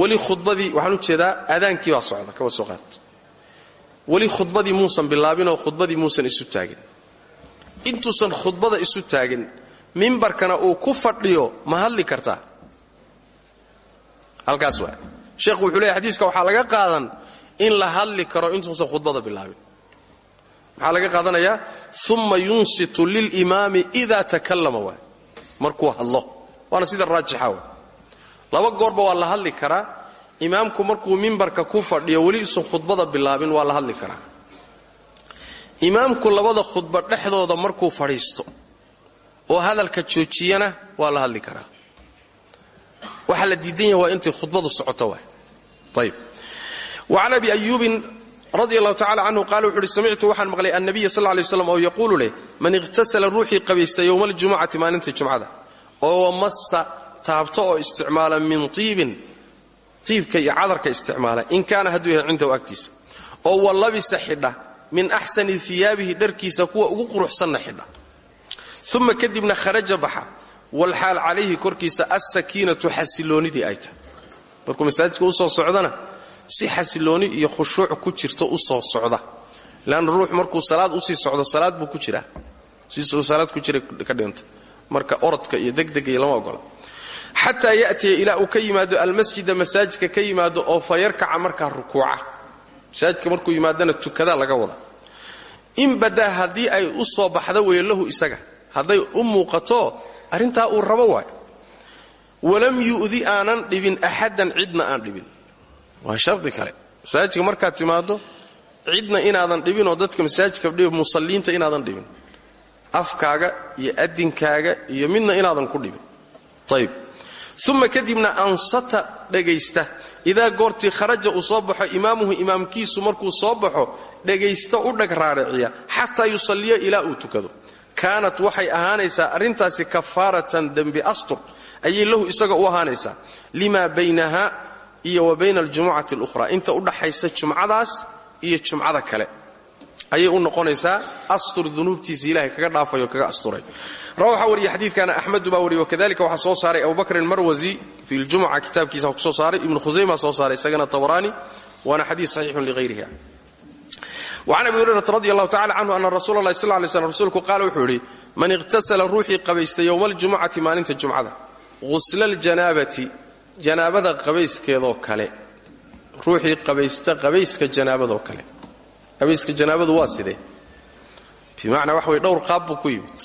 Weli khudbadii waxaan jeedaa aadaankii baa socda kaba soo qaat weli khudbadii muusan bilaabinoo khudbadii muusan isu taagin. Intuusan khudbada isu taagin mimbarkana uu ku fadhiyo ma hadli kartaa? Halkaas waa sheekhu wuxuu leeyahy xadiiska waxaa laga qaadan in la hadli karo intuusan khudbada bilaabin. Maxaa laga qaadanayaa uma yunsitu lilimaami ida takallama waay. Markuu hadlo waana sida raajixa laba goorba waa la hadli karaa imaamku markuu mimbarka ku fadhiyo weli isan khudbada bilaabin waa la hadli karaa. Imaamku labada khudba dhexdooda markuu fadhiisto oo hadalka joojiyana waa la hadli karaa. Waxaa la diidan yaha waa intay khudbadu socoto waay. Ayb wacan abi ayuubin radi allahu tacala canhu qaala wuxu uhi samictu waxaan maqlay annabiya sal ly slam oo yaquulu leh man iqhtasala ruuxii qabaysta yowma aljumucati maalinta jumcada oo wamassa taabto oo isticmaala min tiibin tiibka iyo cadarka isticmaala. In kaana hadduu yahay cindahu agtiisa. Oo wa labisa xidha min axsani iyaabihi dharkiisa kuwa ugu quruxsanna xidha. Uma kadibna kharaja baxa walxaal calayhi korkiisa assakiinatu xasiloonidii ay tahay. Markuu masaajidka u soo socdana si xasilooni iyo khushuuc ku jirto u soo socda. Leanna ruux markuu salaad u sii socdo salaad buu ku jiraa. Siisuu salaad ku jira ka dhinta. Marka orodka iyo degdega iyo lama ogola xataa ya'tiya ilaa uu ka yimaado almasjida masaajidka ka yimaado oo fa yarkaca markaa rukuuca. Masaajidka markuu yimaadana tukadaa laga wada. In badaa haddii ay u soo baxdo weelahu isaga hadday u muuqato arrintaa uu rabo waay. Walam yu'di aanan dhibin axadan cidna aan dhibin. Waa shardi kale. Masaajidka markaad timaado cidna inaadan dhibinoo dadka masaajidka musalliinta inaadan dhibin. Afkaaga iyo adinkaaga iyo midna inaadan ku dhibin. Ayb uma kadibna ansata dhegaysta. Idaa goortii kharaja uu soo baxo imaamuhu imaamkiisu markuu soo baxo dhegaysta u dhag raariciya xataa yusalliya ilaa uu tukado. Kaanat waxay ahaanaysaa arrintaasi kafaaratan dembi astur ayay lahu isaga u ahaanaysaa. Limaa baynaha iyo wa bayna aljumucati alukhraa inta udhaxaysa jumcadaas iyo jumcada kale. Ayay u noqonaysaa astur dunuubtiisa ilahay kaga dhaafayo kaga asturay rawa waxaa wariya xadiidkana axmedu baa wariye wakadalika waxaa soo saaray abubakrin marwasi fi ljumuca kitaabkiisa ku soo saaray ibnu khusayma soo saaray isagana tabraani waana xadiid saxiixun lighayriha wacan abi hurayrata radi allahu tacala canhu ana rasuula allahi sal lay slm rasuulku qaala wuxuu yidhi man iqhtasala ruuxii qabaystay yowma aljumucati maalinta jumcada ghusla aljanaabati janaabada qabayskeedoo kale ruuxii qabaysta qabayska janaabadoo kale. Qabayska janaabadu waa sidee? Bimacnaa waxa way dhowr qaab ku yimid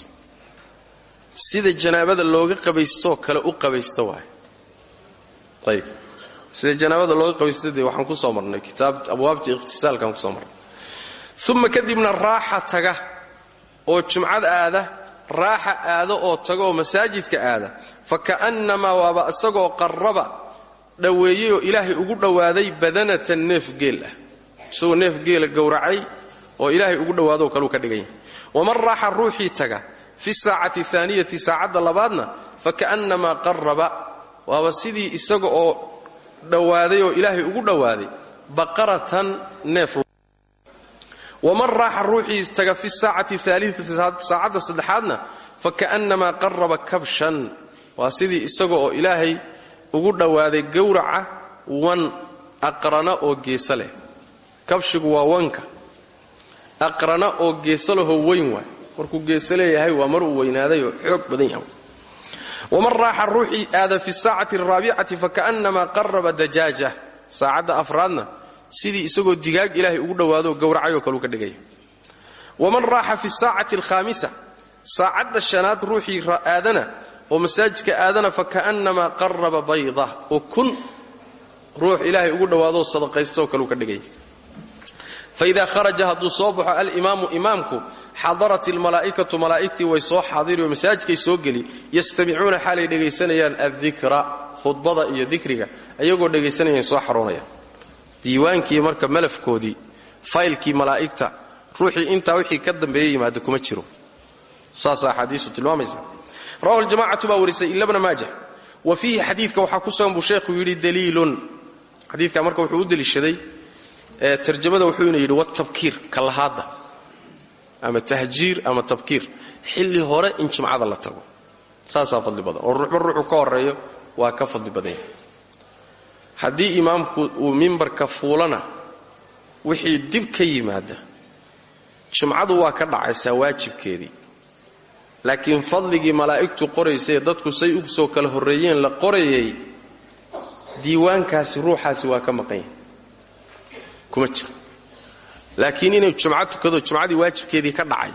sida janaabada looga qabaystoo kale u qabaysta waay. Ayb. Sida janaabada looga qabaysta waxaan ku soo marnay. Kitaab abwaabtii ikhtisaalkaan ku soo marnay. Uma kadibna raaxa taga oo jumcad aada raaxa aada oo taga oo masaajidka aada. Fa ka'nnamaa waaba isagoo qarraba dhoweeyey oo ilaahay ugu dhowaaday badanatan neef geel ah. Isagoo neef geela gowracay oo ilaahay ugu dhowaadoo kaleu ka dhigan yahay waman raaxa ruuxii taga fi saacati aaniyati saacadda labaadna fa ka'nnamaa qarraba. Waaba sidii isaga oo dhowaaday oo ilaahay ugu dhowaaday baqaratan neef. Waman raaxa ruuxii taga fi saacati aaliati saacadda saddexaadna fa ka'nnamaa qarraba kabshan. Waa sidii isaga oo ilaahay ugu dhowaaday gowraca wan aqrana oo geesa leh. Kabshigu waa wanka. Aqrana oo geesa lahoo weyn waay markuu geesa leeyahay waa mar uu weynaaday oo xoog badan yahay. Waman raaxa ruuxii aada fi saacati araabicati faka'nnamaa qarraba dajaaja. Saacadda afraadna sidii isagoo digaag ilaahay ugu dhowaado gowracayoo kaleu ka dhigaya waman raaxa fi saacati alkhaamisa. Saacadda shanaad ruuxii aadana oo masaajidka aadana faka'nnamaa qarraba bayda. Oo kun ruux ilaahay ugu dhowaadoo sadaqaystaoo kaleu ka dhigaya alimaamu imaamku xadarat almalaa'ikatu malaa'igtii way soo xaadirioo masaajidkay soo geli yastamicuuna xaalay dhegaysanayaan addikra khudbada iyo dikriga ayagoo dhegaysanayaan soo xaroonayaan diiwaankii marka malafkoodii faylkii malaa'igta ruuxii intaa wixii ka dambeeya yimaada kuma jiro. Saasaa axaadiisu tilmaamaysa. Rawahu ljamacatu baa warisay ilabna maaja. Wa fiihi xadiidka waxaa ku sugan buu sheekhu yidhi daliilun. Xadiidka marka ama tahjiir ama tabkiir. Xilli hore in jumcada la tago. Saasaa fadli badan. Oo ruuxba ruuxuu ka horeeyo waa ka fadli badanya haddii imaamku uu mimbarka fuulana wixii dib ka yimaada jumcadu waa ka dhacaysaa waajibkeedii. Laakiin fadligii malaa'igtu qoraysay dadku say u soo kala horreeyeen la qorayay diiwaankaasi ruuxaasi waa ka maqan yahay. Kuma jiro laakiin inay jumco tukado jumcadii waajibkeedii ka dhacay.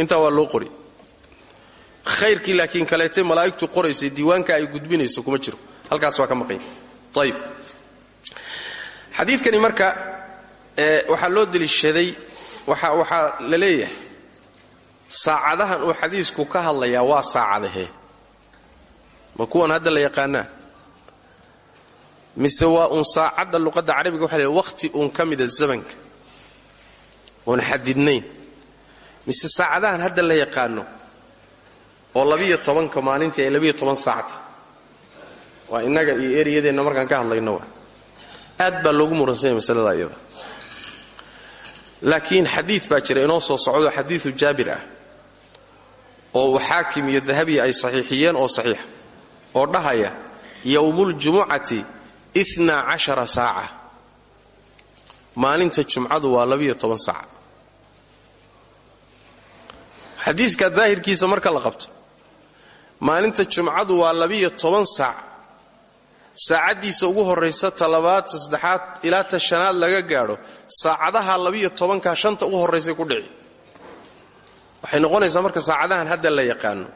Intaa waa loo qori. Khayrkii laakiin kaleetay malaa'igtu qoraysay diiwaanka ay gudbinayso kuma jiro. Halkaas waa ka maqan. Ayib xadiidkani marka waxaa loo deliishaday waxaa la leeyahay. Saacadahan uu xadiisku ka hadlayaa waa saacadahee ma kuwan hadda la yaqaanaa? Mise waa uun saacadda luqadda carabiga waxa la waqti uun ka mida zamanka oon xadidnayn. Mise saacadahan hadda la yaqaano oo labiyo tobanka maalintii ay labiyo toban saacta waa innaga iyo eriyadeenna markaan ka hadlayno aad baa loogu muransanya masalada iyada. Laakiin xadiid baa jira inoo soo socdo xadiidu jaabir ah oo uu xaakim iyo dahabi ay saxiixiyeen oo saxiixa oo dhahaya yowmuuljumucati ina cashara saaca. Maalinta jumcadu waa labiyo toban xadiiska daahirkiisa marka la qabto. Maalinta jumcadu waa labiyo toban saac. Saacaddiisa ugu horraysa talabaad ta saddexaad ilaa ta shanaad laga gaadho. Saacadaha labiyo tobanka shanta ugu horraysay ku dhici. Waxay noqonaysaa marka saacadahan hadda la yaqaano.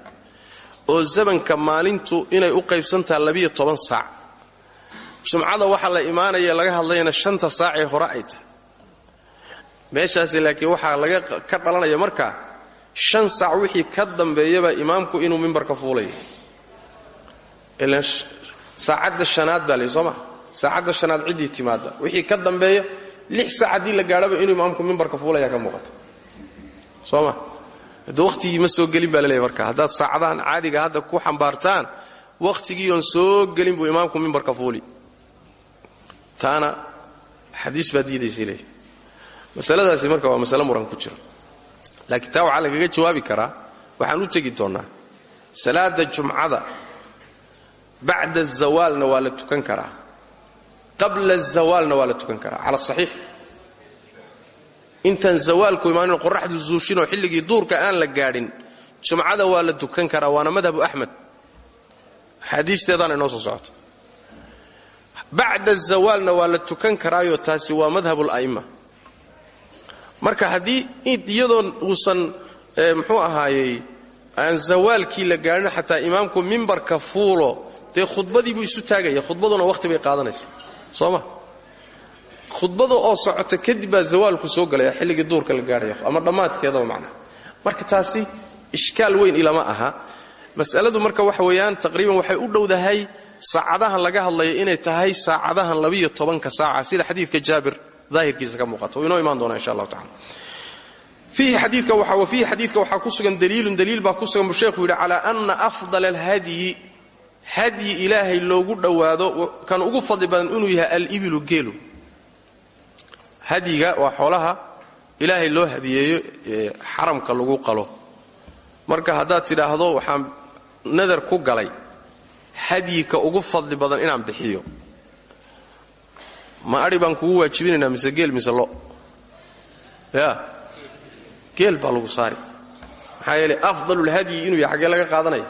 Oo zamanka maalintu inay u qaybsantaha labiyo saac. Jumcada waxaa la imaanaya laga hadlayana shanta saacee hore ay tahay. Meeshaasi laakiin waxaa laga ka dhalanaya markaa shan saac wixii ka dambeeyaba imaamku inuu mimbarka fuulayo ilan saacadda shanaad baa layidhi soo ma? Saacadda shanaad ciddii timaadda. Wixii ka dambeeya lix saac la gaadhaba inuu imaamku mimbarka fuulaya ka muuqata. Soo ma? Hadda wakhtigii ma soo gelin baa saacadahan caadiga hadda ku xambaartaan wakhtigii oon soo gelin buu imaamku mimbarka fuuli. Taana xadiis baa diidaysay masaladaasi marka waa masale muran ku jira laakiin taa waxaa lagaga jawaabi karaa waxaan u tegi doonnaa salaada jumcada bacda azawaalna waa la tukan karaa qabla azawaalna waa la tukan karaa cala asaxiix intaan zawaalku imaanin qoraxdu zuushinoo xilligii duurka aan la gaadhin jumcada waa la tukan karaa waana madhabu axmed. Axaadiisteedaana inoo soo socoto bacda zawaalna waa la tukan karaayo taasi waa madhabu la'imma marka haddii iyadoon uusan muxuu ahaayey aan zawaalkii la gaadhin xataa imaamku mimbarka fuulo dee khudbadii buu isu taagaya. Khudbaduna wakhti bay qaadanaysa. Soo ma? Oo socota kadib zawaalku soo galaya xilligii duurka la gaadhaya. Ama dhammaadkeedaba macnaha marka taasi ishkaal weyn ilama aha. Mas'aladu marka waxa weeyaan taqriiban waxay u dhowdahay saacadahan laga hadlaya inay tahay saacadahan labiyo tobanka saaca. Sida xadiidka jaabir daahirkiisa ka muuqata oo inoo imaan doona insha allahu tacala fiihi xadiidka waxaa ku sugan daliilun daliil baa ku sugan buu sheekhu yidhi calaa anna afdala alhadyi hadyi ilaahay loogu dhowaado kan ugu fadli badan inuu yahay alibilu geelu. Hadyiga waa xoolaha ilaahay loo hadiyeeyo xaramka lagu qalo. Marka haddaad tidhaahdo waxaan nadar ku galay hadyika ugu fadli badan inaan bixiyo ma adhi baan kugu waajibinaynaa mise geel mise lo? Ya geel baa lagu saari. Maxaa yeelay afdalulhadyi inuu yahay xaggee laga qaadanaya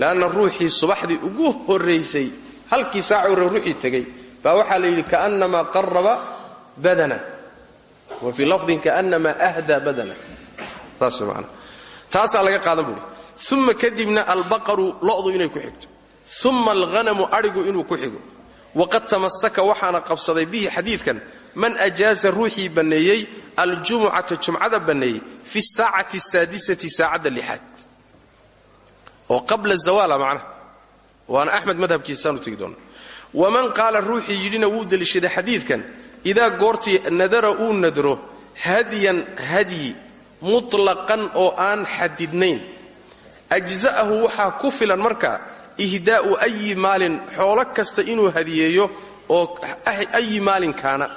leanna ruuxii subaxdii ugu horraysay halkii saaca horre ruuxii tegey baa waxaa la yidhi kaannamaa qaraba badana wa fii lafdin kaannamaa ahdaa badana. Saas man taasaa laga qaadan buuhi uma kadibna albaqaru lo'du inay ku xigto. Uma alghanamu adhigu inuu ku xigo waqad tamasaka waxaana qabsaday bihi xadiidkan man ajaaza ruuxii banneeyey aljumucata jumcada banneeyey fi saacati asaadisati saacadda lixaad. oo qabla zawaala macnaha. Waana axmed madhabkiisaanu tegi doona waman qaala ruuxii yidhina wuu deliishaday xadiidkan idaa goortii nadara uu nadro hadyan hadyi mutlaqan oo aan xadidnayn ajza'ahu waxaa ku filan marka ihdaa'u ayi maalin xoolo kasta inuu hadiyeeyo oo ayi maalin kaana.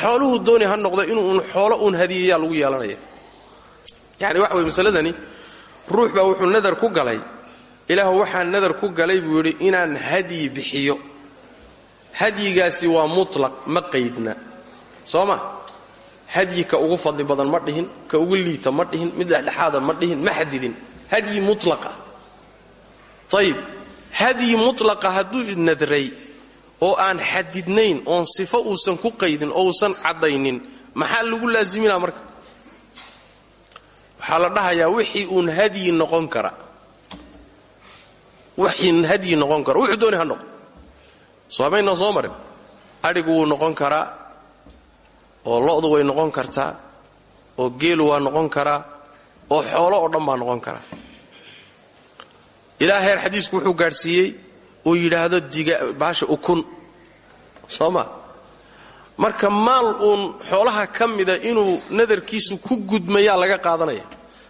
Xooluhu dooni ha noqdo inuun xoolo uun hadiyeeyaa lagu yeelanaya. Yani waxa way masaladani ruux baa wuxuu nadar ku galay. Ilaah waxaan nadar ku galay buu yidhi inaan hadyi bixiyo. Hadyigaasi waa mutlaq ma qaydna. Soo ma? Hadyi ka ugu fadli badan ma dhihin ka ugu liita ma dhihin mid dhexdhexaada ma dhihin ma xadidin hadyi mutlaqa ayib hadyi mutlaqa hadduu nadray oo aan xadidnayn oon sifo uusan ku qaydin oo uusan caddaynin maxaa lagu laaziminaa marka? Waxaa la dhahayaa wixii uun hadyi noqon kara. Wixii hadyi noqon kara. Wuxuu dooni ha noqo soo habaynaa soo marin. Adhigu wuu noqon karaa oo lo'du way noqon kartaa oo geelu waa noqon karaa oo xoolo oo dhan baa noqon karaa ilaa heer xadiisku wuxuu gaadhsiiyey uu yidhaahdo baasha ukun. Soo ma marka maal uun xoolaha ka mida inuu nadarkiisu ku gudmayaa laga qaadanaya.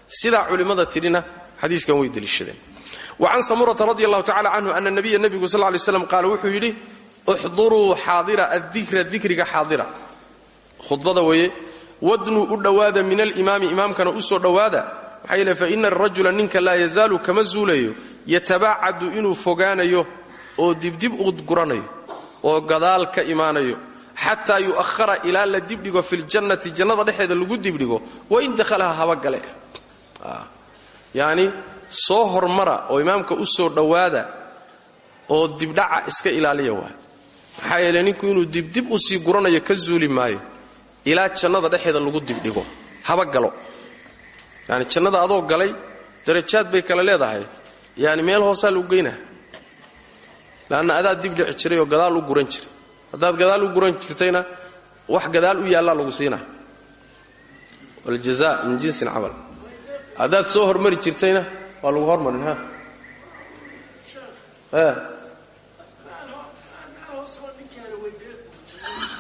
Sidaa culimmada tidhina xadiiskan way deliishadeen. Wa can samurata radi allahu tacala canhu ana nabiya nebigu sal lay slam qaala wuxuu yidhi uxduruu xaadira addikra dikriga xaadira. Khudbada weeye wadnuu u dhowaada min alimaami imaamkana u soo dhowaada. Maxaa yeele fa ina arajula ninka laa yazaalu kama zuulayo yatabaacadu inuu fogaanayo oo dibdib u guranayo oo gadaal ka imaanayo xataa yu'ahara ilaa la dibdhigo fi ljannati jannada dhexeeda lagu dibdhigo wain dakhalaha haba gale. Yacni soo hormara oo imaamka u soo dhowaada oo dibdhaca iska ilaaliya waa. Maxaa yeele ninku inuu dibdib u sii guranayo ka zuuli maayo ilaa jannada dhexeeda lagu dibdhigo haba galo. Yani jannada adoo galay darajaad bay kale leedahay yani meel hoosaa lagu geynaa leanna adaa dib dhici jiray oo gadaal u guran jiray. Haddaad gadaal u guran jirtayna wax gadaal u yaallaa lagu siinaa. Waljaza min jinsin camal. Haddaad soo hormari jirtayna waa lagu hormarin ha?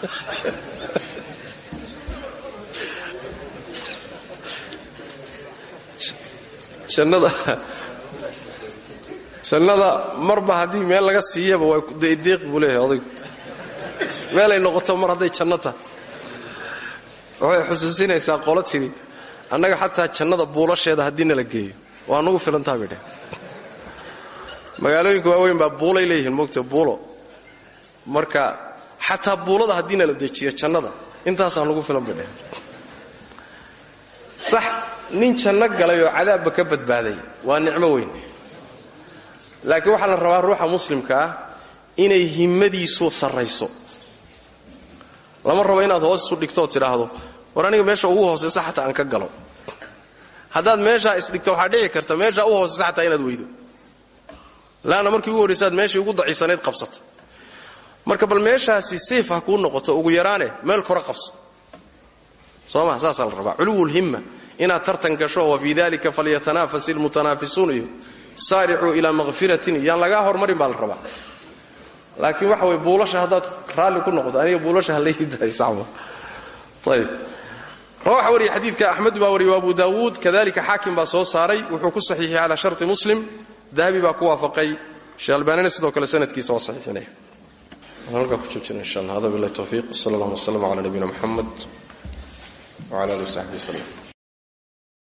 *laughs* Jannada jannada marba haddii meel laga siiyaba waa deeq buu leeyahay odaygu meelay noqoto mar hadday janno tahay waxay xusuusinaysaa qolo xataa jannada buulasheeda haddii nala geeyo. Waa nugu filantaa bay dheh magaalooyinka waaweyn baa buulay leeyihiin moogta buulo. Marka xataa buulada haddii nala dejiyo jannada intaasaa nugu filan bay sax nin janno galay oo cadaabba ka badbaaday waa nicmo weyn laakiin waxaa la rabaa ruuxa muslimka ah inay himmadiisu sarrayso. Lama rabo inaad hoos isu dhigto oo tidhaahdo war aniga meesha ugu hoosaysa xataa aan ka galo. Haddaad meeshaa isdhigto waxaa dhici karta meeshaa u hoosaysa xataa inaad weydo. Laanna markii ugu horraysaad meeshii ugu daciifsanayd qabsata marka bal meeshaasi sayf ha kuu noqoto ugu yaraane meel kora qabso. Soo ma saasaa la rabaa. Culuwulhimma inaad tartan gasho wa fii dalika falyatanafas ilmutanaafisuun saaricuu ilaa makhfiratin yaan lagaa hormarin baa la rabaa. Laakiin waxa way buulasha haddaad raalli ku noqoto aniga buulasha halaydahaysama ayb rawaxa wariya xadiidka axmed baa wariya abu daawuud kadalika xaakim baa soo saaray wuxuu ku saxiixiyey calaa sharti muslim dahabi baa ku waafaqay albaanina sidoo kale sanadkiisa waa saxiixinaya halkaa ku joojina insha allah hada billahi towfiiq sala allah wasalam cala nabiyina muxamed wcala alihi wasaxbi waslem